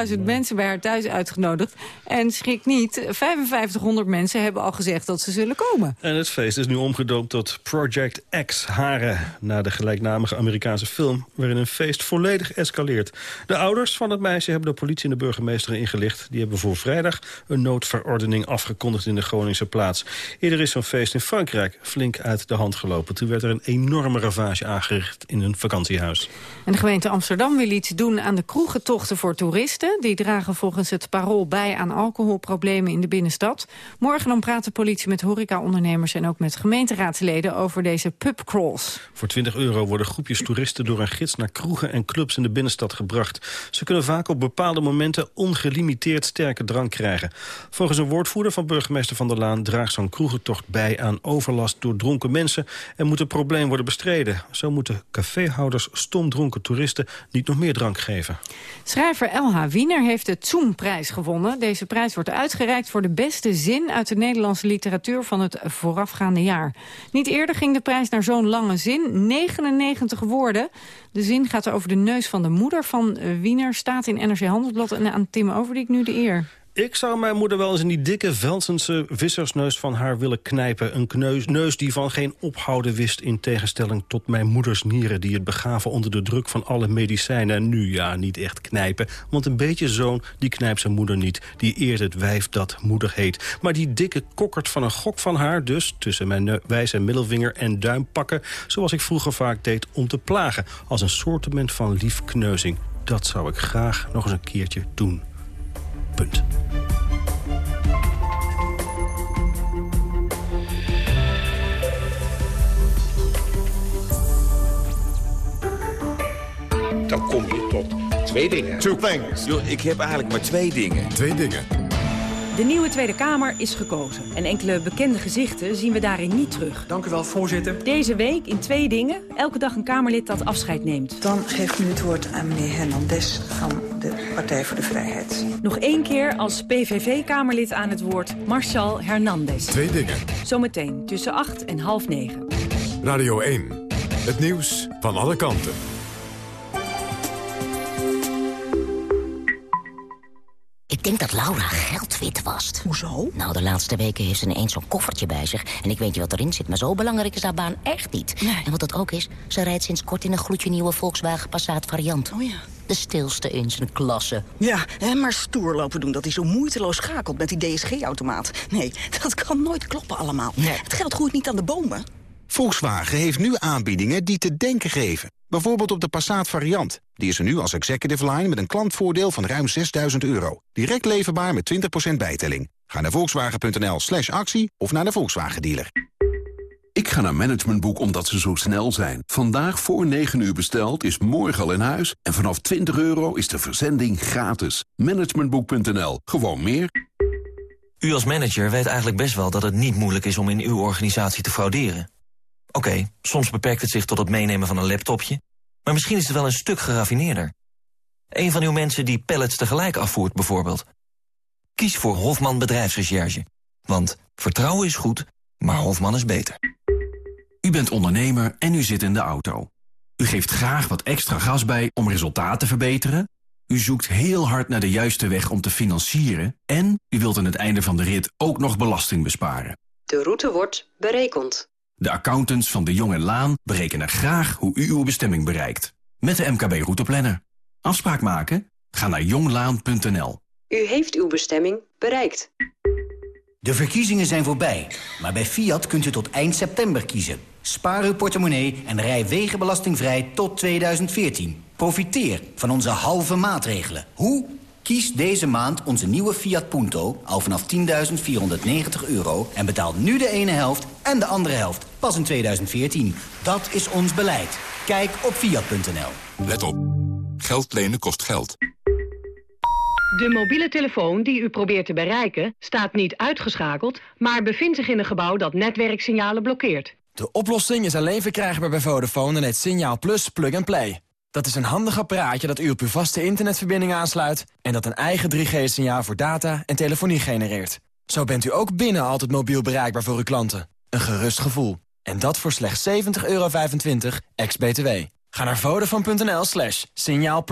Speaker 10: 30.000 mensen bij haar thuis uitgenodigd. En schrik niet, 5500 mensen hebben al gezegd dat ze zullen komen.
Speaker 11: En het feest is nu omgedoopt tot Project X Haren... na de gelijknamige Amerikaanse film... waarin een feest volledig escaleert. De ouders van het meisje hebben de politie en de burgemeester ingelicht. Die hebben voor vrijdag een noodverordening afgekondigd in de Groningse plaats. Eerder is zo'n feest in Frankrijk flink uit de hand gelopen. Toen werd er een enorme ravage aangericht in een vakantiehuis.
Speaker 10: En de gemeente Amsterdam wil iets doen aan de kroegentochten voor toeristen. Die dragen volgens het parool bij aan alcoholproblemen in de binnenstad. Morgen dan praat de politie met horecaondernemers en ook met gemeenteraadsleden over deze pubcrawls.
Speaker 11: Voor 20 euro worden groepjes toeristen door een gids naar kroegen en clubs in de binnenstad gebracht. Ze kunnen vaak op bepaalde momenten ongelimiteerd sterke drank krijgen. Volgens een woordvoerder van burgemeester Van der Laan draagt zo'n kroegentocht bij aan overlast door dronken mensen en moet het probleem worden bestreden. Zo moeten caféhouders stomdronken toeristen niet nog meer drank geven.
Speaker 10: Schrijver L.H. Wiener heeft de Zoom-prijs gewonnen. Deze prijs wordt uitgereikt voor de beste zin uit de Nederlandse literatuur van het voorafgaande jaar. Niet eerder ging de prijs naar zo'n lange zin, 99 woorden. De zin gaat over de neus van de moeder van Wiener, staat in NRC Handelsblad en aan Tim Overdiek nu de eer.
Speaker 11: Ik zou mijn moeder wel eens in die dikke Velsense vissersneus van haar willen knijpen. Een kneus, neus die van geen ophouden wist in tegenstelling tot mijn moeders nieren... die het begaven onder de druk van alle medicijnen. En nu ja, niet echt knijpen, want een beetje zoon die knijpt zijn moeder niet. Die eert het wijf dat moeder heet. Maar die dikke kokkert van een gok van haar dus... tussen mijn wijs en middelvinger en duim pakken... zoals ik vroeger vaak deed om te plagen. Als een soortement van liefkneuzing. Dat zou ik graag nog eens een keertje doen. Punt.
Speaker 9: Dan kom je tot twee dingen.
Speaker 42: Two things.
Speaker 9: Yo, ik heb eigenlijk maar twee dingen.
Speaker 42: Twee dingen.
Speaker 28: De nieuwe Tweede Kamer is gekozen. En enkele bekende gezichten zien we daarin niet terug.
Speaker 9: Dank u wel, voorzitter.
Speaker 28: Deze week in twee dingen. Elke dag een Kamerlid dat afscheid neemt.
Speaker 43: Dan geeft u het woord aan meneer Hernandez van de Partij voor de Vrijheid.
Speaker 28: Nog één keer als PVV-Kamerlid aan het woord Marshal Hernandez.
Speaker 42: Twee dingen.
Speaker 28: Zometeen tussen acht en half negen.
Speaker 42: Radio 1. Het nieuws van alle kanten.
Speaker 33: Ik denk dat Laura geldwit was.
Speaker 43: Hoezo?
Speaker 33: Nou, de laatste weken heeft ze ineens zo'n koffertje bij zich. En ik weet niet wat erin zit, maar zo belangrijk is haar baan echt niet. En wat dat ook is, ze rijdt sinds kort in een gloedje nieuwe Volkswagen Passat variant.
Speaker 43: Oh ja.
Speaker 33: De stilste in zijn klasse.
Speaker 43: Ja, hè, maar stoer lopen doen dat hij zo moeiteloos schakelt met die DSG-automaat. Nee, dat kan nooit kloppen allemaal. Het geld groeit niet aan de bomen.
Speaker 44: Volkswagen heeft nu aanbiedingen die te denken geven. Bijvoorbeeld op de Passat variant. Die is er nu als executive line met een klantvoordeel van ruim 6000 euro. Direct leverbaar met 20% bijtelling. Ga naar volkswagen.nl slash actie of naar de Volkswagen dealer.
Speaker 1: Ik ga naar Managementboek omdat ze zo snel zijn. Vandaag voor 9 uur besteld is morgen al in huis. En vanaf 20 euro is de verzending gratis. Managementboek.nl. Gewoon meer.
Speaker 38: U als manager weet eigenlijk best wel dat het niet moeilijk is om in uw organisatie te frauderen. Oké, soms beperkt het zich tot het meenemen van een laptopje... maar misschien is het wel een stuk geraffineerder. Een van uw mensen die pallets tegelijk afvoert bijvoorbeeld. Kies voor Hofman Bedrijfsrecherche. Want vertrouwen is goed, maar Hofman is beter.
Speaker 25: U bent ondernemer en u zit in de auto. U geeft graag wat extra gas bij om resultaat te verbeteren. U zoekt heel hard naar de juiste weg om te financieren... en u wilt aan het einde van de rit ook nog belasting besparen.
Speaker 31: De route wordt berekend.
Speaker 25: De accountants van de Jong en Laan berekenen graag hoe u uw bestemming bereikt. Met de MKB Routeplanner. Afspraak maken? Ga naar jonglaan.nl.
Speaker 31: U heeft uw bestemming bereikt.
Speaker 27: De verkiezingen zijn voorbij, maar bij Fiat kunt u tot eind september kiezen. Spaar uw portemonnee en rij wegenbelastingvrij tot 2014. Profiteer van onze halve maatregelen. Hoe? Kies deze maand onze nieuwe Fiat Punto al vanaf 10.490 euro... en betaal nu de ene helft en de andere helft pas in 2014. Dat is ons beleid. Kijk op Fiat.nl.
Speaker 45: Let op. Geld lenen kost geld.
Speaker 46: De mobiele telefoon die u probeert te bereiken staat niet uitgeschakeld... maar bevindt zich in een gebouw dat netwerksignalen blokkeert.
Speaker 8: De oplossing is alleen verkrijgbaar bij Vodafone en het Signaal Plus Plug and Play. Dat is een handig apparaatje dat u op uw vaste internetverbinding aansluit... en dat een eigen 3G-signaal voor data en telefonie genereert. Zo bent u ook binnen altijd mobiel bereikbaar voor uw klanten. Een gerust gevoel. En dat voor slechts 70,25 euro ex-BTW. Ga naar vodafone.nl slash signaal.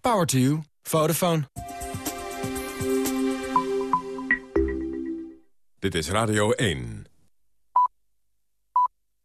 Speaker 8: Power to you. Vodafone.
Speaker 1: Dit is Radio 1.